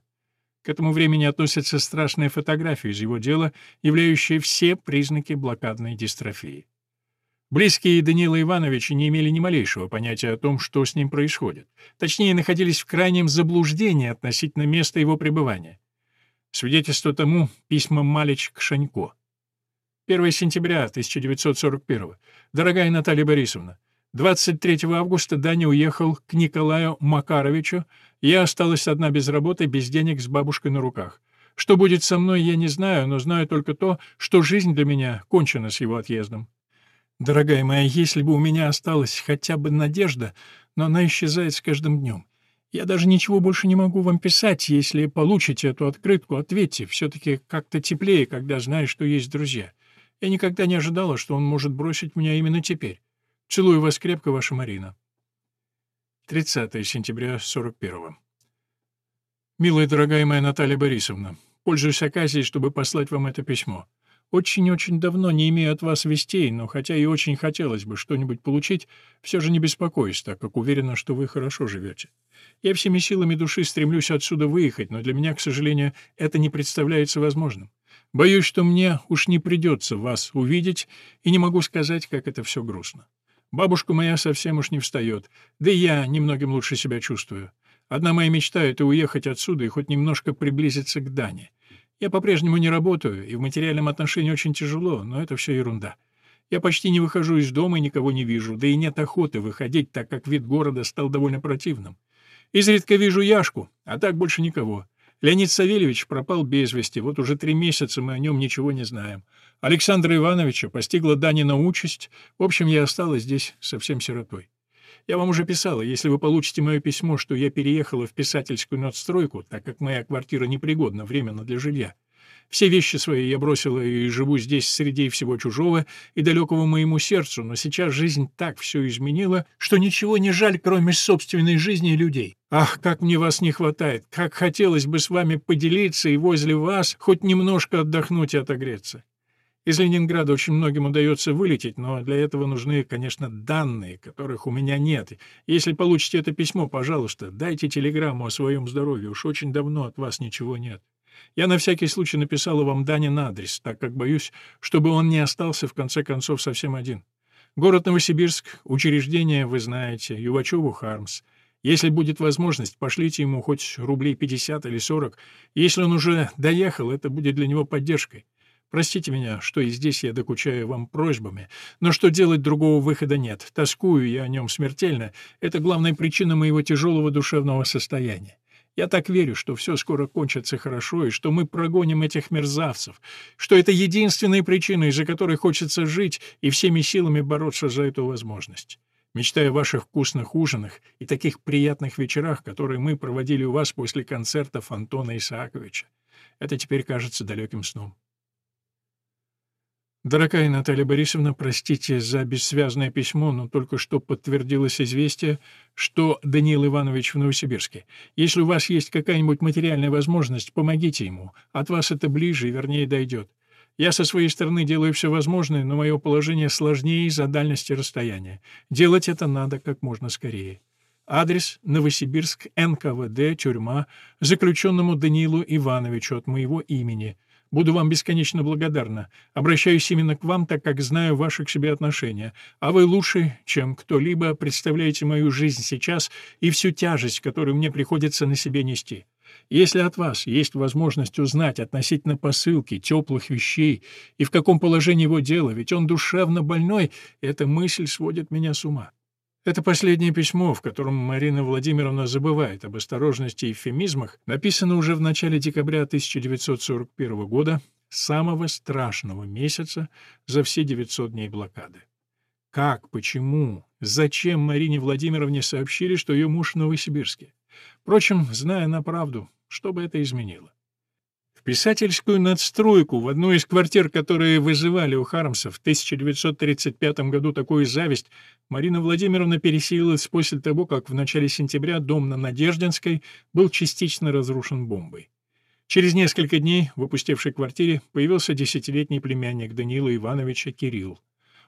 К этому времени относятся страшные фотографии из его дела, являющие все признаки блокадной дистрофии. Близкие Данила Ивановича не имели ни малейшего понятия о том, что с ним происходит. Точнее, находились в крайнем заблуждении относительно места его пребывания. Свидетельство тому — письма Малич к Шанько. 1 сентября 1941 Дорогая Наталья Борисовна, 23 августа Даня уехал к Николаю Макаровичу, я осталась одна без работы, без денег, с бабушкой на руках. Что будет со мной, я не знаю, но знаю только то, что жизнь для меня кончена с его отъездом. Дорогая моя, если бы у меня осталась хотя бы надежда, но она исчезает с каждым днем. Я даже ничего больше не могу вам писать. Если получите эту открытку, ответьте. Все-таки как-то теплее, когда знаешь, что есть друзья. Я никогда не ожидала, что он может бросить меня именно теперь. Целую вас крепко, ваша Марина. 30 сентября 41 Милая дорогая моя Наталья Борисовна, пользуюсь оказией, чтобы послать вам это письмо. Очень-очень давно не имею от вас вестей, но хотя и очень хотелось бы что-нибудь получить, все же не беспокоюсь, так как уверена, что вы хорошо живете. Я всеми силами души стремлюсь отсюда выехать, но для меня, к сожалению, это не представляется возможным. Боюсь, что мне уж не придется вас увидеть, и не могу сказать, как это все грустно. Бабушка моя совсем уж не встает, да и я немногим лучше себя чувствую. Одна моя мечта — это уехать отсюда и хоть немножко приблизиться к Дане. Я по-прежнему не работаю, и в материальном отношении очень тяжело, но это все ерунда. Я почти не выхожу из дома и никого не вижу, да и нет охоты выходить, так как вид города стал довольно противным. Изредка вижу Яшку, а так больше никого. Леонид Савельевич пропал без вести, вот уже три месяца мы о нем ничего не знаем. Александра Ивановича постигла Данина участь, в общем, я осталась здесь совсем сиротой. Я вам уже писала, если вы получите мое письмо, что я переехала в писательскую надстройку, так как моя квартира непригодна временно для жилья. Все вещи свои я бросила и живу здесь среди всего чужого и далекого моему сердцу, но сейчас жизнь так все изменила, что ничего не жаль, кроме собственной жизни и людей. Ах, как мне вас не хватает, как хотелось бы с вами поделиться и возле вас хоть немножко отдохнуть и отогреться. Из Ленинграда очень многим удается вылететь, но для этого нужны, конечно, данные, которых у меня нет. Если получите это письмо, пожалуйста, дайте телеграмму о своем здоровье, уж очень давно от вас ничего нет. Я на всякий случай написала вам Данин адрес, так как боюсь, чтобы он не остался в конце концов совсем один. Город Новосибирск, учреждение, вы знаете, Ювачеву Хармс. Если будет возможность, пошлите ему хоть рублей 50 или 40. Если он уже доехал, это будет для него поддержкой. Простите меня, что и здесь я докучаю вам просьбами, но что делать другого выхода нет. Тоскую я о нем смертельно. Это главная причина моего тяжелого душевного состояния. Я так верю, что все скоро кончится хорошо, и что мы прогоним этих мерзавцев, что это единственная причина, из-за которой хочется жить и всеми силами бороться за эту возможность. Мечтаю о ваших вкусных ужинах и таких приятных вечерах, которые мы проводили у вас после концертов Антона Исааковича. Это теперь кажется далеким сном. Дорогая Наталья Борисовна, простите за бессвязное письмо, но только что подтвердилось известие, что Даниил Иванович в Новосибирске. Если у вас есть какая-нибудь материальная возможность, помогите ему. От вас это ближе и вернее дойдет. Я со своей стороны делаю все возможное, но мое положение сложнее из-за дальности расстояния. Делать это надо как можно скорее. Адрес Новосибирск, НКВД, тюрьма, заключенному Даниилу Ивановичу от моего имени – Буду вам бесконечно благодарна. Обращаюсь именно к вам, так как знаю ваши к себе отношения. А вы лучше, чем кто-либо, представляете мою жизнь сейчас и всю тяжесть, которую мне приходится на себе нести. Если от вас есть возможность узнать относительно посылки, теплых вещей и в каком положении его дело, ведь он душевно больной, эта мысль сводит меня с ума. Это последнее письмо, в котором Марина Владимировна забывает об осторожности и эвфемизмах, написано уже в начале декабря 1941 года, самого страшного месяца за все 900 дней блокады. Как, почему, зачем Марине Владимировне сообщили, что ее муж в Новосибирске? Впрочем, зная на правду, что бы это изменило? В писательскую надстройку в одну из квартир, которые вызывали у Хармса в 1935 году такую зависть, Марина Владимировна переселилась после того, как в начале сентября дом на Надеждинской был частично разрушен бомбой. Через несколько дней в опустевшей квартире появился десятилетний племянник Даниила Ивановича Кирилл.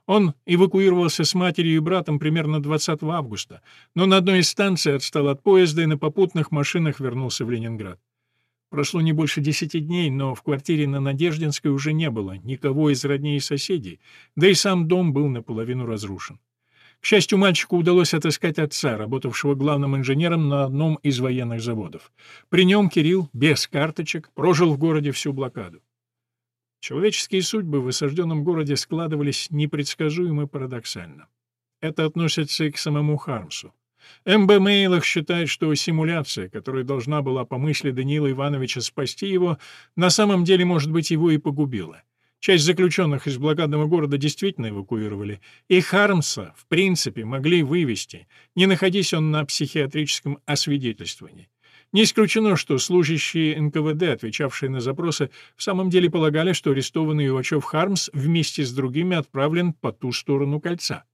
Он эвакуировался с матерью и братом примерно 20 августа, но на одной из станций отстал от поезда и на попутных машинах вернулся в Ленинград. Прошло не больше десяти дней, но в квартире на Надеждинской уже не было никого из родней и соседей, да и сам дом был наполовину разрушен. К счастью, мальчику удалось отыскать отца, работавшего главным инженером на одном из военных заводов. При нем Кирилл, без карточек, прожил в городе всю блокаду. Человеческие судьбы в осажденном городе складывались непредсказуемо парадоксально. Это относится и к самому Хармсу. М.Б. Мейлах считает, что симуляция, которая должна была по мысли Даниила Ивановича спасти его, на самом деле, может быть, его и погубила. Часть заключенных из блокадного города действительно эвакуировали, и Хармса, в принципе, могли вывести, не находясь он на психиатрическом освидетельствовании. Не исключено, что служащие НКВД, отвечавшие на запросы, в самом деле полагали, что арестованный Ивачев Хармс вместе с другими отправлен по ту сторону кольца.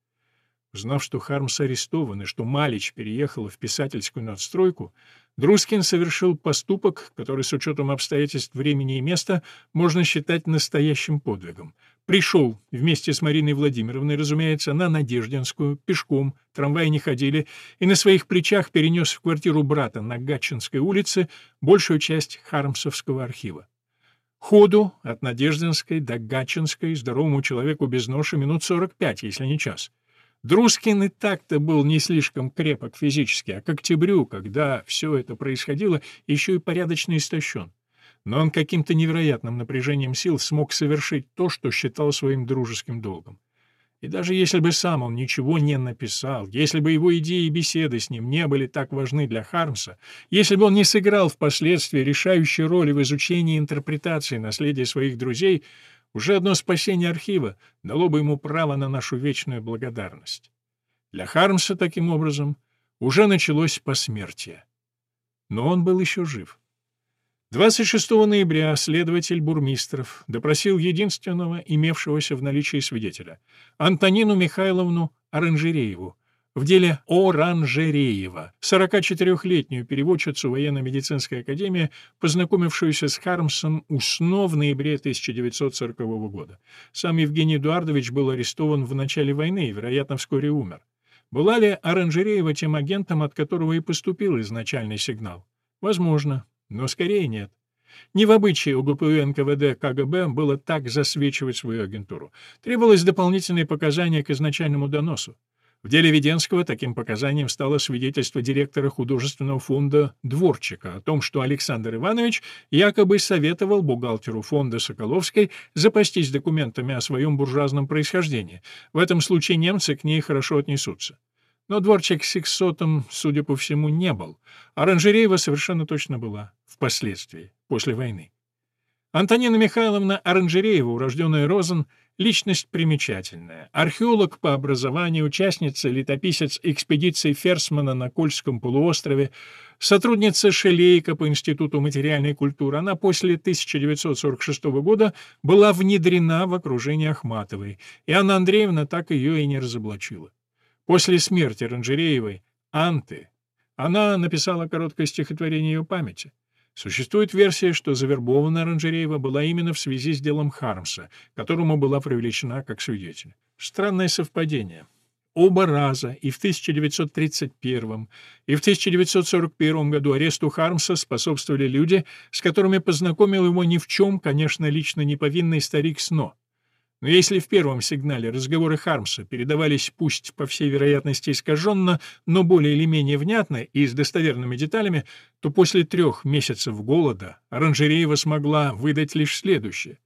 Узнав, что Хармс арестован и что Малич переехала в писательскую надстройку, Друскин совершил поступок, который с учетом обстоятельств времени и места можно считать настоящим подвигом. Пришел вместе с Мариной Владимировной, разумеется, на Надеждинскую, пешком, трамваи не ходили, и на своих плечах перенес в квартиру брата на Гатчинской улице большую часть Хармсовского архива. Ходу от Надеждинской до Гатчинской здоровому человеку без ноши минут 45, если не час. Друскин и так-то был не слишком крепок физически, а к октябрю, когда все это происходило, еще и порядочно истощен. Но он каким-то невероятным напряжением сил смог совершить то, что считал своим дружеским долгом. И даже если бы сам он ничего не написал, если бы его идеи и беседы с ним не были так важны для Хармса, если бы он не сыграл впоследствии решающей роли в изучении и интерпретации наследия своих друзей, уже одно спасение архива дало бы ему право на нашу вечную благодарность. Для Хармса, таким образом, уже началось посмертие. Но он был еще жив. 26 ноября следователь Бурмистров допросил единственного имевшегося в наличии свидетеля, Антонину Михайловну Оранжерееву, в деле Оранжереева, 44-летнюю переводчицу военно-медицинской академии, познакомившуюся с Хармсом у СНО в ноябре 1940 года. Сам Евгений Эдуардович был арестован в начале войны и, вероятно, вскоре умер. Была ли Оранжереева тем агентом, от которого и поступил изначальный сигнал? Возможно, но скорее нет. Не в обычае у ГПУ НКВД КГБ было так засвечивать свою агентуру. Требовалось дополнительные показания к изначальному доносу. В деле Веденского таким показанием стало свидетельство директора художественного фонда Дворчика о том, что Александр Иванович якобы советовал бухгалтеру фонда Соколовской запастись документами о своем буржуазном происхождении. В этом случае немцы к ней хорошо отнесутся. Но Дворчик сексотом, судя по всему, не был. Оранжереева совершенно точно была. Впоследствии, после войны. Антонина Михайловна Оранжереева, урожденная Розен, Личность примечательная. Археолог по образованию, участница, летописец экспедиции Ферсмана на Кольском полуострове, сотрудница Шелейка по Институту материальной культуры. Она после 1946 года была внедрена в окружение Ахматовой, и Анна Андреевна так ее и не разоблачила. После смерти Ранжереевой «Анты» она написала короткое стихотворение ее памяти. Существует версия, что завербованная Оранжереева была именно в связи с делом Хармса, которому была привлечена как свидетель. Странное совпадение. Оба раза, и в 1931, и в 1941 году аресту Хармса способствовали люди, с которыми познакомил его ни в чем, конечно, лично не повинный старик Сно. Но если в первом сигнале разговоры Хармса передавались пусть по всей вероятности искаженно, но более или менее внятно и с достоверными деталями, то после трех месяцев голода Оранжереева смогла выдать лишь следующее.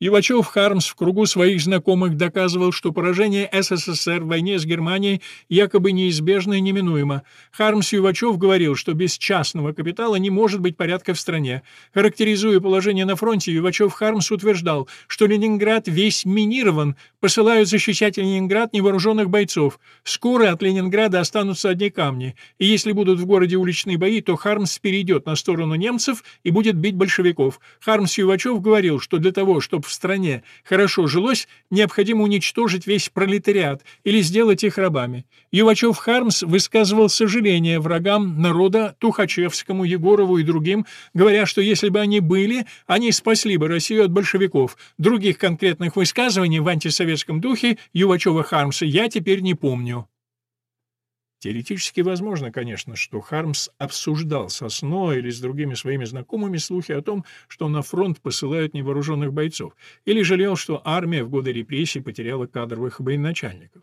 Ивачев Хармс в кругу своих знакомых доказывал, что поражение СССР в войне с Германией якобы неизбежно и неминуемо. Хармс Ивачев говорил, что без частного капитала не может быть порядка в стране. Характеризуя положение на фронте, Ивачев Хармс утверждал, что Ленинград весь минирован, посылают защищать Ленинград невооруженных бойцов. Скоро от Ленинграда останутся одни камни, и если будут в городе уличные бои, то Хармс перейдет на сторону немцев и будет бить большевиков. Хармс Ивачев говорил, что для того, чтобы в стране хорошо жилось, необходимо уничтожить весь пролетариат или сделать их рабами. Ювачев Хармс высказывал сожаление врагам народа Тухачевскому, Егорову и другим, говоря, что если бы они были, они спасли бы Россию от большевиков. Других конкретных высказываний в антисоветском духе Ювачева Хармса я теперь не помню. Теоретически возможно, конечно, что Хармс обсуждал со Сно или с другими своими знакомыми слухи о том, что на фронт посылают невооруженных бойцов, или жалел, что армия в годы репрессий потеряла кадровых военачальников.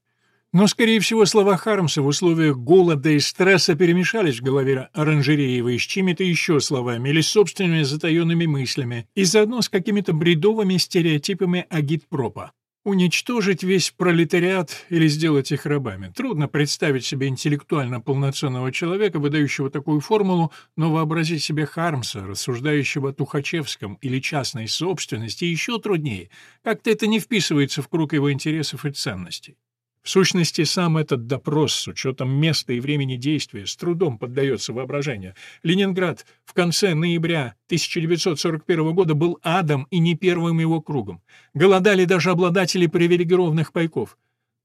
Но, скорее всего, слова Хармса в условиях голода и стресса перемешались в голове Оранжереевой с чьими-то еще словами или собственными затаенными мыслями, и заодно с какими-то бредовыми стереотипами агитпропа. Уничтожить весь пролетариат или сделать их рабами. Трудно представить себе интеллектуально полноценного человека, выдающего такую формулу, но вообразить себе Хармса, рассуждающего о Тухачевском или частной собственности, еще труднее. Как-то это не вписывается в круг его интересов и ценностей. В сущности, сам этот допрос с учетом места и времени действия с трудом поддается воображению. Ленинград в конце ноября 1941 года был адом и не первым его кругом. Голодали даже обладатели привилегированных пайков.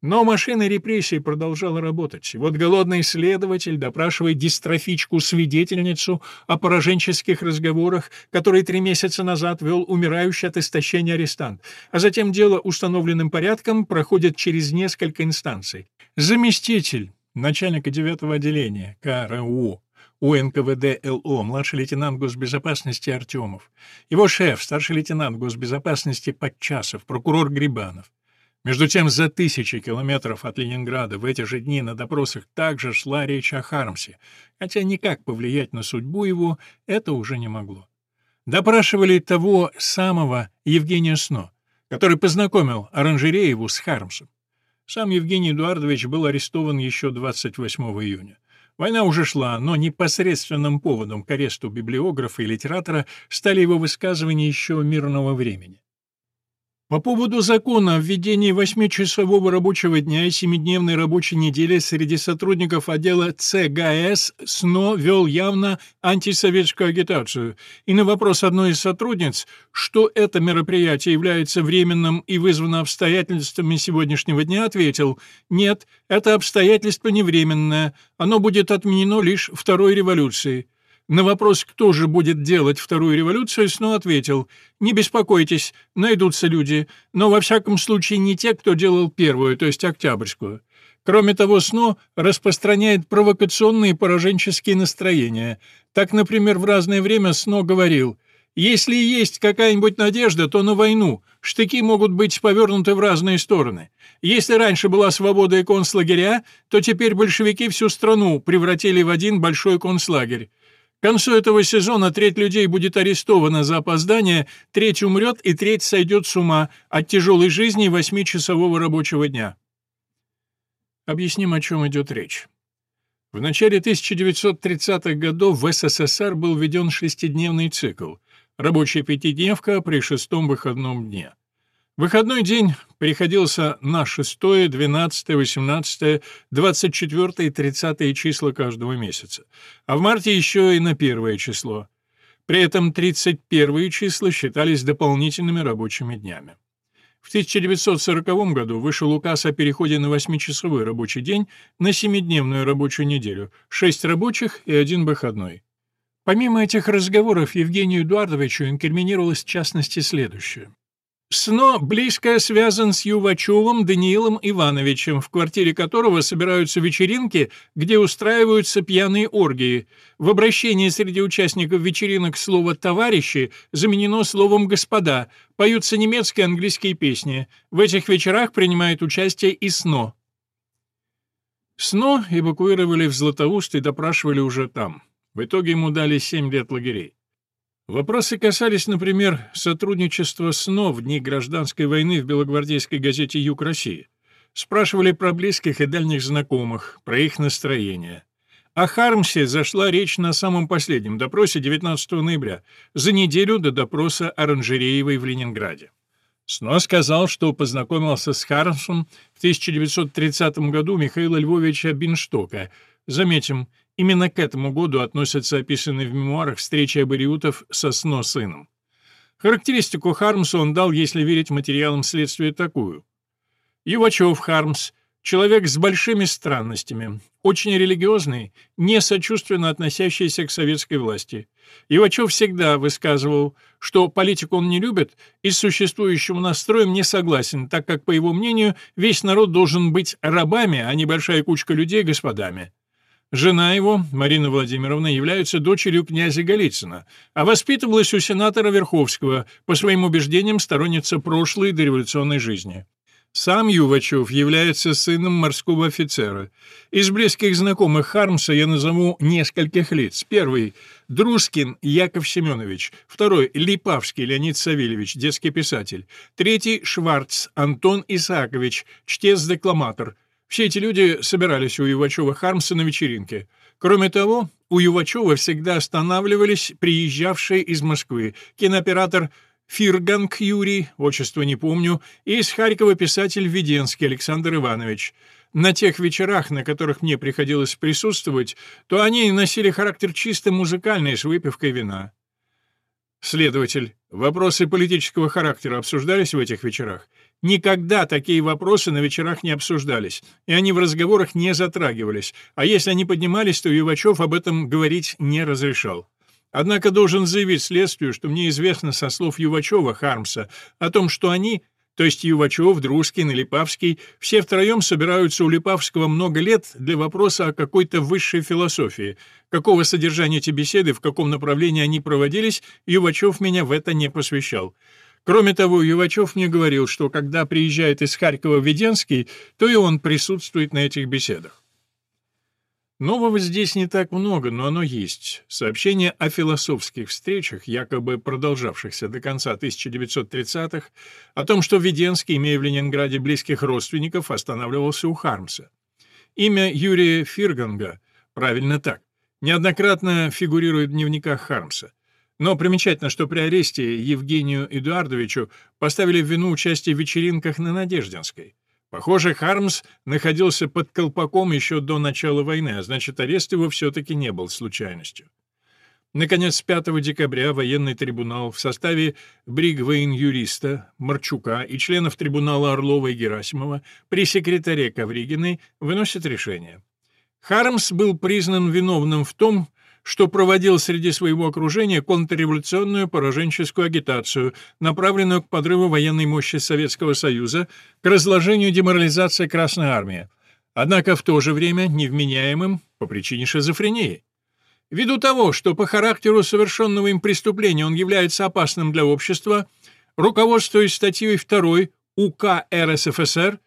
Но машина репрессий продолжала работать. И вот голодный следователь допрашивает дистрофичку-свидетельницу о пораженческих разговорах, которые три месяца назад вел умирающий от истощения арестант. А затем дело установленным порядком проходит через несколько инстанций. Заместитель начальника 9 отделения КРУ УНКВД ЛО, младший лейтенант госбезопасности Артемов. Его шеф, старший лейтенант госбезопасности Подчасов, прокурор Грибанов. Между тем, за тысячи километров от Ленинграда в эти же дни на допросах также шла речь о Хармсе, хотя никак повлиять на судьбу его это уже не могло. Допрашивали того самого Евгения Сно, который познакомил Оранжерееву с Хармсом. Сам Евгений Эдуардович был арестован еще 28 июня. Война уже шла, но непосредственным поводом к аресту библиографа и литератора стали его высказывания еще мирного времени. По поводу закона о введении восьмичасового рабочего дня и семидневной рабочей недели среди сотрудников отдела ЦГС СНО вел явно антисоветскую агитацию. И на вопрос одной из сотрудниц, что это мероприятие является временным и вызвано обстоятельствами сегодняшнего дня, ответил «Нет, это обстоятельство не временное, оно будет отменено лишь второй революцией». На вопрос, кто же будет делать вторую революцию, снова ответил, «Не беспокойтесь, найдутся люди, но во всяком случае не те, кто делал первую, то есть Октябрьскую». Кроме того, СНО распространяет провокационные пораженческие настроения. Так, например, в разное время СНО говорил, «Если есть какая-нибудь надежда, то на войну. Штыки могут быть повернуты в разные стороны. Если раньше была свобода и концлагеря, то теперь большевики всю страну превратили в один большой концлагерь. К концу этого сезона треть людей будет арестована за опоздание, треть умрет и треть сойдет с ума от тяжелой жизни восьмичасового рабочего дня. Объясним, о чем идет речь. В начале 1930-х годов в СССР был введен шестидневный цикл – рабочая пятидневка при шестом выходном дне. Выходной день приходился на 6, 12, 18, 24 и 30 числа каждого месяца, а в марте еще и на первое число. При этом 31 числа считались дополнительными рабочими днями. В 1940 году вышел указ о переходе на 8-часовой рабочий день на 7-дневную рабочую неделю, 6 рабочих и один выходной. Помимо этих разговоров Евгению Эдуардовичу инкриминировалось в частности следующее. СНО близко связан с Ювачевым Даниилом Ивановичем, в квартире которого собираются вечеринки, где устраиваются пьяные оргии. В обращении среди участников вечеринок слово «товарищи» заменено словом «господа», поются немецкие и английские песни. В этих вечерах принимает участие и СНО. СНО эвакуировали в Златоуст и допрашивали уже там. В итоге ему дали семь лет лагерей. Вопросы касались, например, сотрудничества СНО в дни гражданской войны в белогвардейской газете «Юг России». Спрашивали про близких и дальних знакомых, про их настроение. О Хармсе зашла речь на самом последнем допросе 19 ноября, за неделю до допроса Оранжереевой в Ленинграде. СНО сказал, что познакомился с Хармсом в 1930 году Михаила Львовича Бинштока. Заметим, Именно к этому году относятся описанные в мемуарах встречи абориутов со сно сыном. Характеристику Хармса он дал, если верить материалам следствия, такую. Ювачев Хармс — человек с большими странностями, очень религиозный, не сочувственно относящийся к советской власти. Ивачев всегда высказывал, что политику он не любит и с существующим настроем не согласен, так как, по его мнению, весь народ должен быть рабами, а небольшая кучка людей — господами. Жена его, Марина Владимировна, является дочерью князя Голицына, а воспитывалась у сенатора Верховского, по своим убеждениям сторонница прошлой дореволюционной жизни. Сам Ювачев является сыном морского офицера. Из близких знакомых Хармса я назову нескольких лиц. Первый — Друскин Яков Семенович. Второй — Липавский Леонид Савельевич, детский писатель. Третий — Шварц Антон Исаакович, чтец-декламатор. Все эти люди собирались у Ювачева Хармса на вечеринке. Кроме того, у Ювачева всегда останавливались приезжавшие из Москвы кинооператор Фирганг Юрий, отчество не помню, и из Харькова писатель Веденский Александр Иванович. На тех вечерах, на которых мне приходилось присутствовать, то они носили характер чисто музыкальный с выпивкой вина. Следователь, вопросы политического характера обсуждались в этих вечерах? Никогда такие вопросы на вечерах не обсуждались, и они в разговорах не затрагивались, а если они поднимались, то Ювачев об этом говорить не разрешал. Однако должен заявить следствию, что мне известно со слов Ювачева Хармса о том, что они, то есть Ювачев, Друскин и Липавский, все втроем собираются у Липавского много лет для вопроса о какой-то высшей философии. Какого содержания эти беседы, в каком направлении они проводились, Ювачев меня в это не посвящал. Кроме того, Ювачев мне говорил, что когда приезжает из Харькова Веденский, то и он присутствует на этих беседах. Нового здесь не так много, но оно есть. Сообщение о философских встречах, якобы продолжавшихся до конца 1930-х, о том, что Веденский, имея в Ленинграде близких родственников, останавливался у Хармса. Имя Юрия Фирганга, правильно так, неоднократно фигурирует в дневниках Хармса. Но примечательно, что при аресте Евгению Эдуардовичу поставили в вину участие в вечеринках на Надеждинской. Похоже, Хармс находился под колпаком еще до начала войны, а значит, арест его все-таки не был случайностью. Наконец, 5 декабря военный трибунал в составе бригвейн-юриста Марчука и членов трибунала Орлова и Герасимова при секретаре Ковригиной выносит решение. Хармс был признан виновным в том, что проводил среди своего окружения контрреволюционную пораженческую агитацию, направленную к подрыву военной мощи Советского Союза, к разложению деморализации Красной Армии, однако в то же время невменяемым по причине шизофрении. Ввиду того, что по характеру совершенного им преступления он является опасным для общества, руководствуясь статьей 2 УК РСФСР,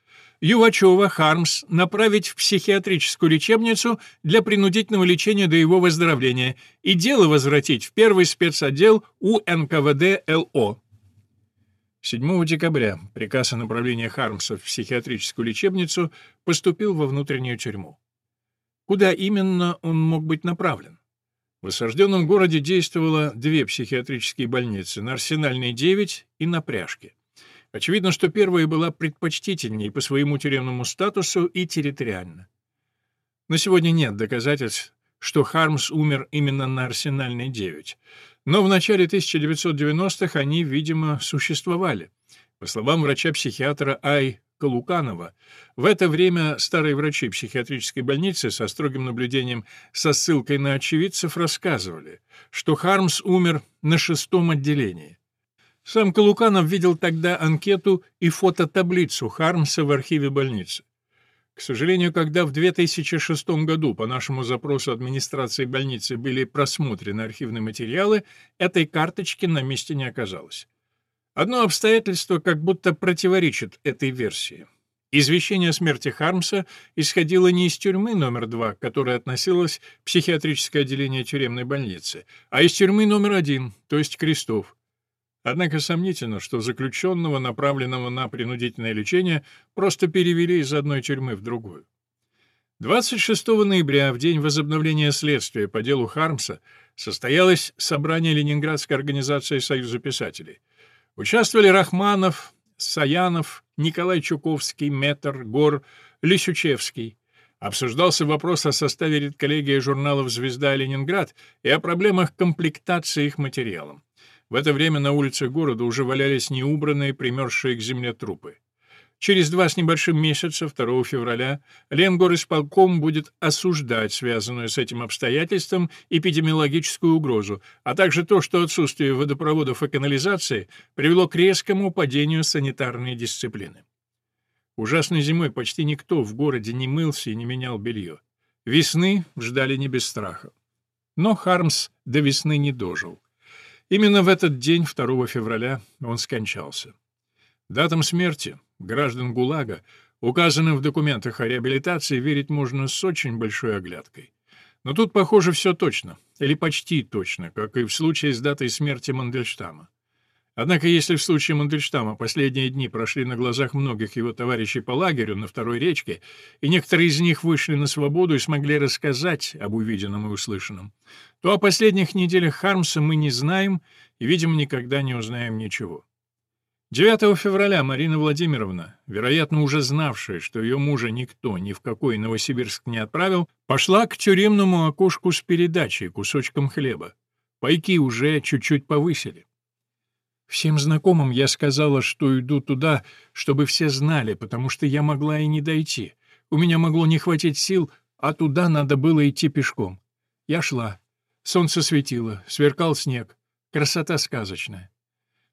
Ювачева Хармс направить в психиатрическую лечебницу для принудительного лечения до его выздоровления и дело возвратить в первый спецотдел УНКВД ЛО. 7 декабря приказ о направлении Хармса в психиатрическую лечебницу поступил во внутреннюю тюрьму. Куда именно он мог быть направлен? В осажденном городе действовало две психиатрические больницы — на Арсенальной 9 и на Пряжке. Очевидно, что первая была предпочтительнее по своему тюремному статусу и территориально. На сегодня нет доказательств, что Хармс умер именно на Арсенальной 9. Но в начале 1990-х они, видимо, существовали. По словам врача-психиатра Ай Калуканова, в это время старые врачи психиатрической больницы со строгим наблюдением со ссылкой на очевидцев рассказывали, что Хармс умер на шестом отделении. Сам Калуканов видел тогда анкету и фототаблицу Хармса в архиве больницы. К сожалению, когда в 2006 году по нашему запросу администрации больницы были просмотрены архивные материалы, этой карточки на месте не оказалось. Одно обстоятельство как будто противоречит этой версии. Извещение о смерти Хармса исходило не из тюрьмы номер 2, которая относилась к психиатрическое отделение тюремной больницы, а из тюрьмы номер 1, то есть Крестов. Однако сомнительно, что заключенного, направленного на принудительное лечение, просто перевели из одной тюрьмы в другую. 26 ноября, в день возобновления следствия по делу Хармса, состоялось собрание Ленинградской организации Союза писателей. Участвовали Рахманов, Саянов, Николай Чуковский, Метр, Гор, Лисючевский. Обсуждался вопрос о составе редколлегии журналов «Звезда» «Ленинград» и о проблемах комплектации их материалом. В это время на улицах города уже валялись неубранные, примерзшие к земле трупы. Через два с небольшим месяца, 2 февраля, Ленгор исполком будет осуждать связанную с этим обстоятельством эпидемиологическую угрозу, а также то, что отсутствие водопроводов и канализации привело к резкому падению санитарной дисциплины. Ужасной зимой почти никто в городе не мылся и не менял белье. Весны ждали не без страха. Но Хармс до весны не дожил. Именно в этот день, 2 февраля, он скончался. Датам смерти граждан ГУЛАГа, указанным в документах о реабилитации, верить можно с очень большой оглядкой. Но тут, похоже, все точно, или почти точно, как и в случае с датой смерти Мандельштама. Однако, если в случае Мандельштама последние дни прошли на глазах многих его товарищей по лагерю на Второй речке, и некоторые из них вышли на свободу и смогли рассказать об увиденном и услышанном, то о последних неделях Хармса мы не знаем и, видимо, никогда не узнаем ничего. 9 февраля Марина Владимировна, вероятно, уже знавшая, что ее мужа никто ни в какой Новосибирск не отправил, пошла к тюремному окошку с передачей кусочком хлеба. Пайки уже чуть-чуть повысили. Всем знакомым я сказала, что иду туда, чтобы все знали, потому что я могла и не дойти. У меня могло не хватить сил, а туда надо было идти пешком. Я шла. Солнце светило, сверкал снег. Красота сказочная.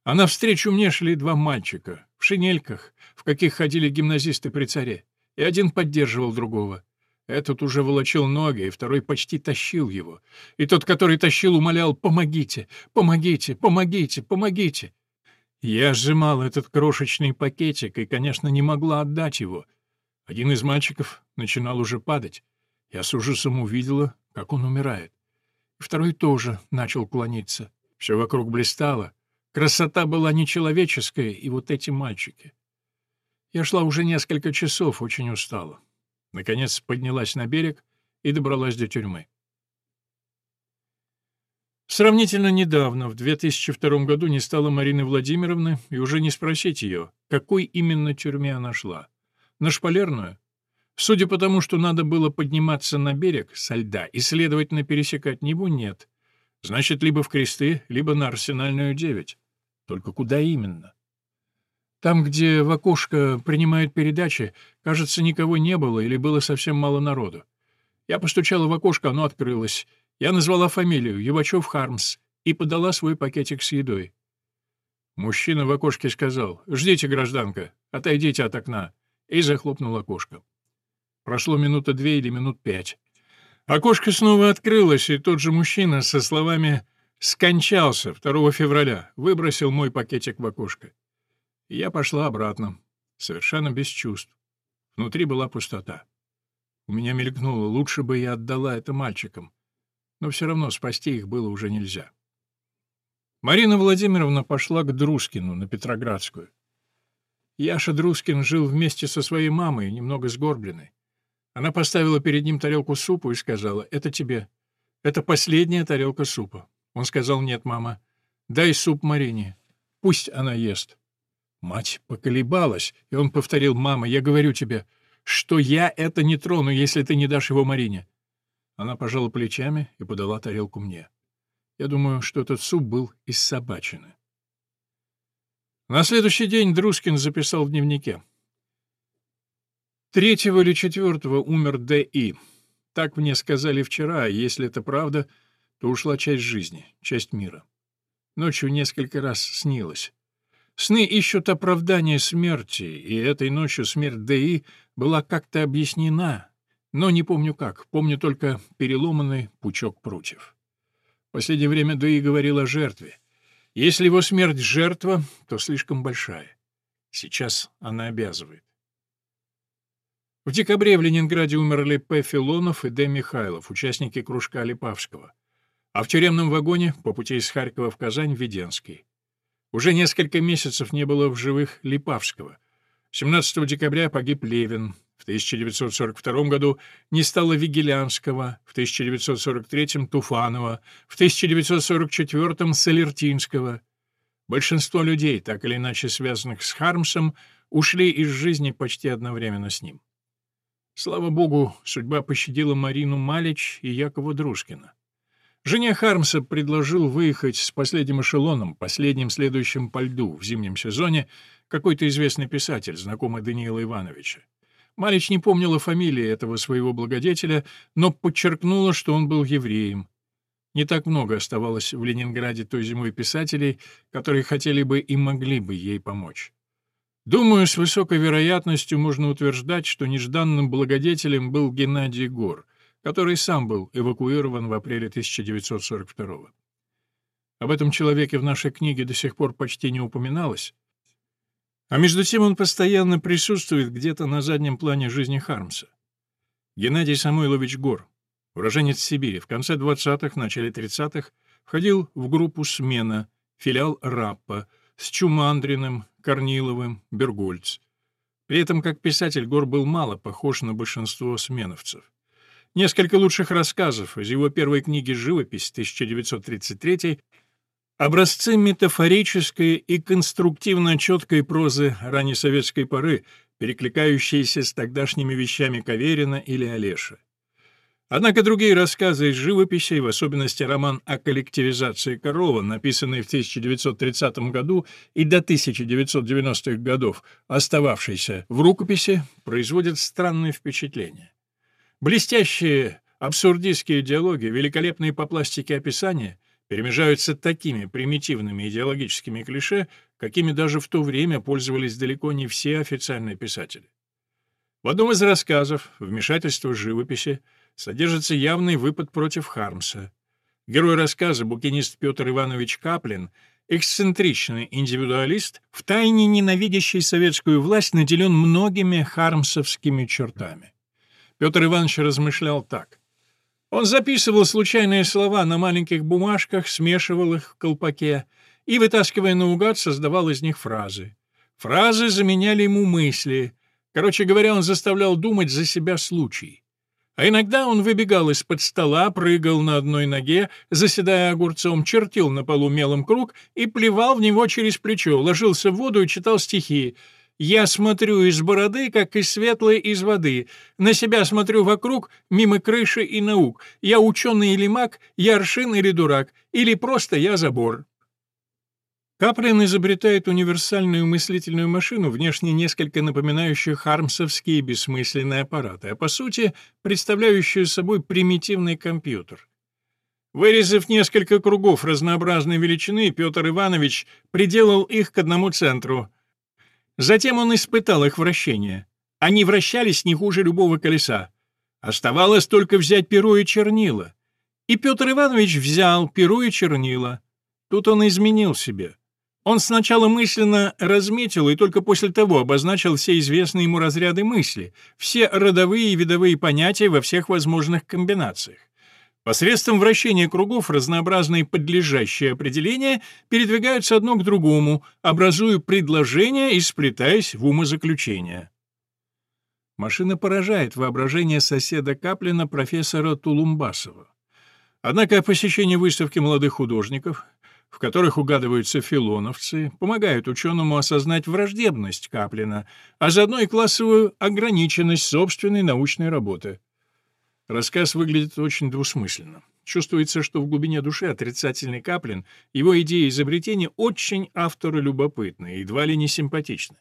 А навстречу мне шли два мальчика, в шинельках, в каких ходили гимназисты при царе, и один поддерживал другого. Этот уже волочил ноги, и второй почти тащил его. И тот, который тащил, умолял «Помогите! Помогите! Помогите! Помогите!» Я сжимал этот крошечный пакетик и, конечно, не могла отдать его. Один из мальчиков начинал уже падать. Я с ужасом увидела, как он умирает. Второй тоже начал клониться. Все вокруг блистало. Красота была нечеловеческая, и вот эти мальчики. Я шла уже несколько часов, очень устала. Наконец поднялась на берег и добралась до тюрьмы. Сравнительно недавно, в 2002 году, не стало Марины Владимировны, и уже не спросить ее, какой именно тюрьме она шла. На шпалерную? Судя по тому, что надо было подниматься на берег со льда и, следовательно, пересекать Неву, нет. Значит, либо в Кресты, либо на Арсенальную 9. Только куда именно? Там, где в окошко принимают передачи, кажется, никого не было или было совсем мало народу. Я постучала в окошко, оно открылось. Я назвала фамилию Евачев Хармс и подала свой пакетик с едой. Мужчина в окошке сказал «Ждите, гражданка, отойдите от окна», и захлопнул окошко. Прошло минута две или минут пять. Окошко снова открылось, и тот же мужчина со словами «Скончался 2 февраля» выбросил мой пакетик в окошко. Я пошла обратно, совершенно без чувств. Внутри была пустота. У меня мелькнуло, лучше бы я отдала это мальчикам. Но все равно спасти их было уже нельзя. Марина Владимировна пошла к Друскину на Петроградскую. Яша Друскин жил вместе со своей мамой, немного сгорбленной. Она поставила перед ним тарелку супа и сказала, «Это тебе. Это последняя тарелка супа». Он сказал, «Нет, мама, дай суп Марине. Пусть она ест». Мать поколебалась, и он повторил, «Мама, я говорю тебе, что я это не трону, если ты не дашь его Марине». Она пожала плечами и подала тарелку мне. Я думаю, что этот суп был из собачины. На следующий день Друскин записал в дневнике. Третьего или четвертого умер Д.И. Так мне сказали вчера, а если это правда, то ушла часть жизни, часть мира. Ночью несколько раз снилось. Сны ищут оправдание смерти, и этой ночью смерть Д.И. была как-то объяснена, но не помню как, помню только переломанный пучок прутьев. В последнее время Д.И. говорил о жертве. Если его смерть — жертва, то слишком большая. Сейчас она обязывает. В декабре в Ленинграде умерли П. Филонов и Д. Михайлов, участники кружка Липавского. А в тюремном вагоне по пути из Харькова в Казань Веденский. Уже несколько месяцев не было в живых Липавского. 17 декабря погиб Левин. В 1942 году не стало Вигелянского, в 1943 — Туфанова, в 1944 — Салертинского. Большинство людей, так или иначе связанных с Хармсом, ушли из жизни почти одновременно с ним. Слава богу, судьба пощадила Марину Малич и Якова Дружкина. Жене Хармса предложил выехать с последним эшелоном, последним следующим по льду в зимнем сезоне, какой-то известный писатель, знакомый Даниила Ивановича. Малич не помнила фамилии этого своего благодетеля, но подчеркнула, что он был евреем. Не так много оставалось в Ленинграде той зимой писателей, которые хотели бы и могли бы ей помочь. Думаю, с высокой вероятностью можно утверждать, что нежданным благодетелем был Геннадий Гор, который сам был эвакуирован в апреле 1942 -го. Об этом человеке в нашей книге до сих пор почти не упоминалось. А между тем он постоянно присутствует где-то на заднем плане жизни Хармса. Геннадий Самойлович Гор, уроженец Сибири, в конце 20-х, начале 30-х, входил в группу «Смена», филиал «Раппа», с Чумандриным, Корниловым, Бергольц. При этом как писатель Гор был мало похож на большинство сменовцев. Несколько лучших рассказов из его первой книги «Живопись» 1933 Образцы метафорической и конструктивно четкой прозы раннесоветской поры, перекликающиеся с тогдашними вещами Каверина или Олеша. Однако другие рассказы из живописи, в особенности роман о коллективизации Корова, написанный в 1930 году и до 1990-х годов, остававшийся в рукописи, производят странное впечатление. Блестящие абсурдистские диалоги, великолепные по пластике описания — перемежаются такими примитивными идеологическими клише, какими даже в то время пользовались далеко не все официальные писатели. В одном из рассказов «Вмешательство живописи» содержится явный выпад против Хармса. Герой рассказа, букинист Петр Иванович Каплин, эксцентричный индивидуалист, втайне ненавидящий советскую власть, наделен многими хармсовскими чертами. Петр Иванович размышлял так. Он записывал случайные слова на маленьких бумажках, смешивал их в колпаке и, вытаскивая наугад, создавал из них фразы. Фразы заменяли ему мысли. Короче говоря, он заставлял думать за себя случай. А иногда он выбегал из-под стола, прыгал на одной ноге, заседая огурцом, чертил на полу мелом круг и плевал в него через плечо, ложился в воду и читал стихи — я смотрю из бороды, как из светлой из воды. На себя смотрю вокруг, мимо крыши и наук. Я ученый или маг, я аршин или дурак, или просто я забор. Каплин изобретает универсальную мыслительную машину, внешне несколько напоминающую хармсовские бессмысленные аппараты, а по сути представляющую собой примитивный компьютер. Вырезав несколько кругов разнообразной величины, Петр Иванович приделал их к одному центру — Затем он испытал их вращение. Они вращались не хуже любого колеса. Оставалось только взять перо и чернила. И Петр Иванович взял перо и чернила. Тут он изменил себе. Он сначала мысленно разметил и только после того обозначил все известные ему разряды мысли, все родовые и видовые понятия во всех возможных комбинациях. Посредством вращения кругов разнообразные подлежащие определения передвигаются одно к другому, образуя предложения и сплетаясь в умозаключения. Машина поражает воображение соседа Каплина профессора Тулумбасова. Однако посещение выставки молодых художников, в которых угадываются филоновцы, помогает ученому осознать враждебность Каплина, а заодно и классовую ограниченность собственной научной работы. Рассказ выглядит очень двусмысленно. Чувствуется, что в глубине души отрицательный Каплин, его идеи изобретения очень автору любопытны и едва ли не симпатичны.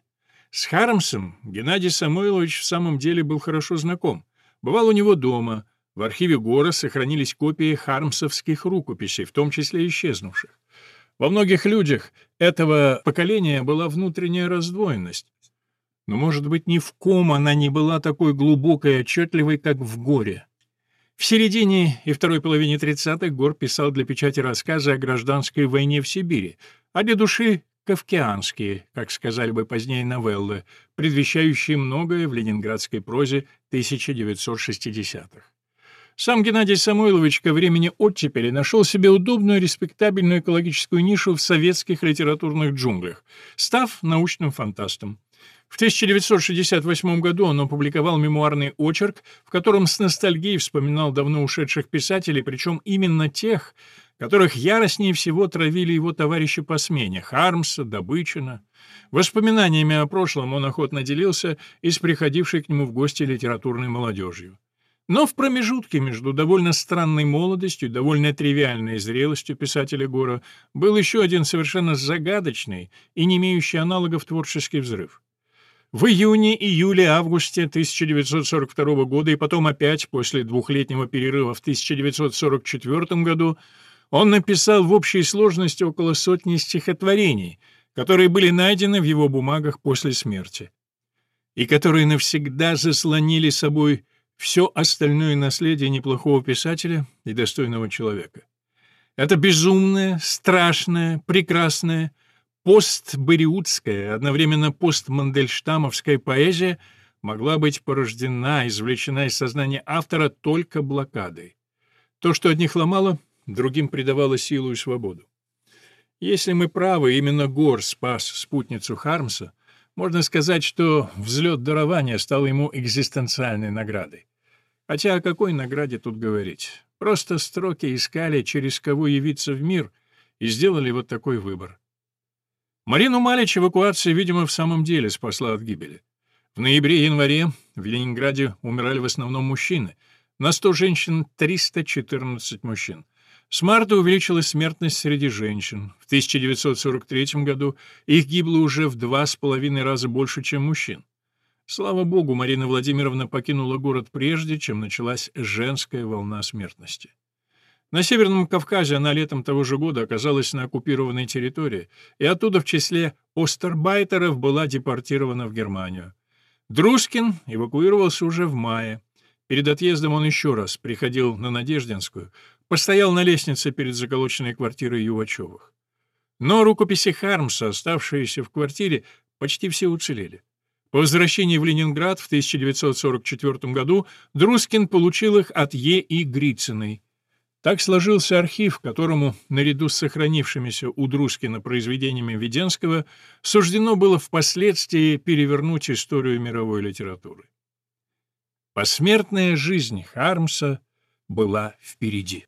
С Хармсом Геннадий Самойлович в самом деле был хорошо знаком. Бывал у него дома. В архиве Гора сохранились копии хармсовских рукописей, в том числе исчезнувших. Во многих людях этого поколения была внутренняя раздвоенность. Но, может быть, ни в ком она не была такой глубокой и отчетливой, как в Горе. В середине и второй половине 30-х Гор писал для печати рассказы о гражданской войне в Сибири, а для души — кавкианские, как сказали бы позднее новеллы, предвещающие многое в ленинградской прозе 1960-х. Сам Геннадий Самойлович ко времени оттепели нашел себе удобную, респектабельную экологическую нишу в советских литературных джунглях, став научным фантастом. В 1968 году он опубликовал мемуарный очерк, в котором с ностальгией вспоминал давно ушедших писателей, причем именно тех, которых яростнее всего травили его товарищи по смене — Хармса, Добычина. Воспоминаниями о прошлом он охотно делился и с приходившей к нему в гости литературной молодежью. Но в промежутке между довольно странной молодостью и довольно тривиальной зрелостью писателя Гора был еще один совершенно загадочный и не имеющий аналогов творческий взрыв. В июне, июле, августе 1942 года и потом опять после двухлетнего перерыва в 1944 году он написал в общей сложности около сотни стихотворений, которые были найдены в его бумагах после смерти, и которые навсегда заслонили собой все остальное наследие неплохого писателя и достойного человека. Это безумное, страшное, прекрасное, Постбариутская, одновременно постмандельштамовская поэзия могла быть порождена, извлечена из сознания автора только блокадой. То, что одних ломало, другим придавало силу и свободу. Если мы правы, именно Гор спас спутницу Хармса, можно сказать, что взлет дарования стал ему экзистенциальной наградой. Хотя о какой награде тут говорить? Просто строки искали, через кого явиться в мир, и сделали вот такой выбор. Марину Малич эвакуация, видимо, в самом деле спасла от гибели. В ноябре-январе в Ленинграде умирали в основном мужчины. На 100 женщин 314 мужчин. С марта увеличилась смертность среди женщин. В 1943 году их гибло уже в два с половиной раза больше, чем мужчин. Слава богу, Марина Владимировна покинула город прежде, чем началась женская волна смертности. На Северном Кавказе она летом того же года оказалась на оккупированной территории, и оттуда в числе остербайтеров была депортирована в Германию. Друскин эвакуировался уже в мае. Перед отъездом он еще раз приходил на Надеждинскую, Постоял на лестнице перед заколоченной квартирой Ювачевых. Но рукописи Хармса, оставшиеся в квартире, почти все уцелели. По возвращении в Ленинград в 1944 году Друскин получил их от Е. И. Грицыной. Так сложился архив, которому, наряду с сохранившимися у Друскина произведениями Веденского, суждено было впоследствии перевернуть историю мировой литературы. Посмертная жизнь Хармса была впереди.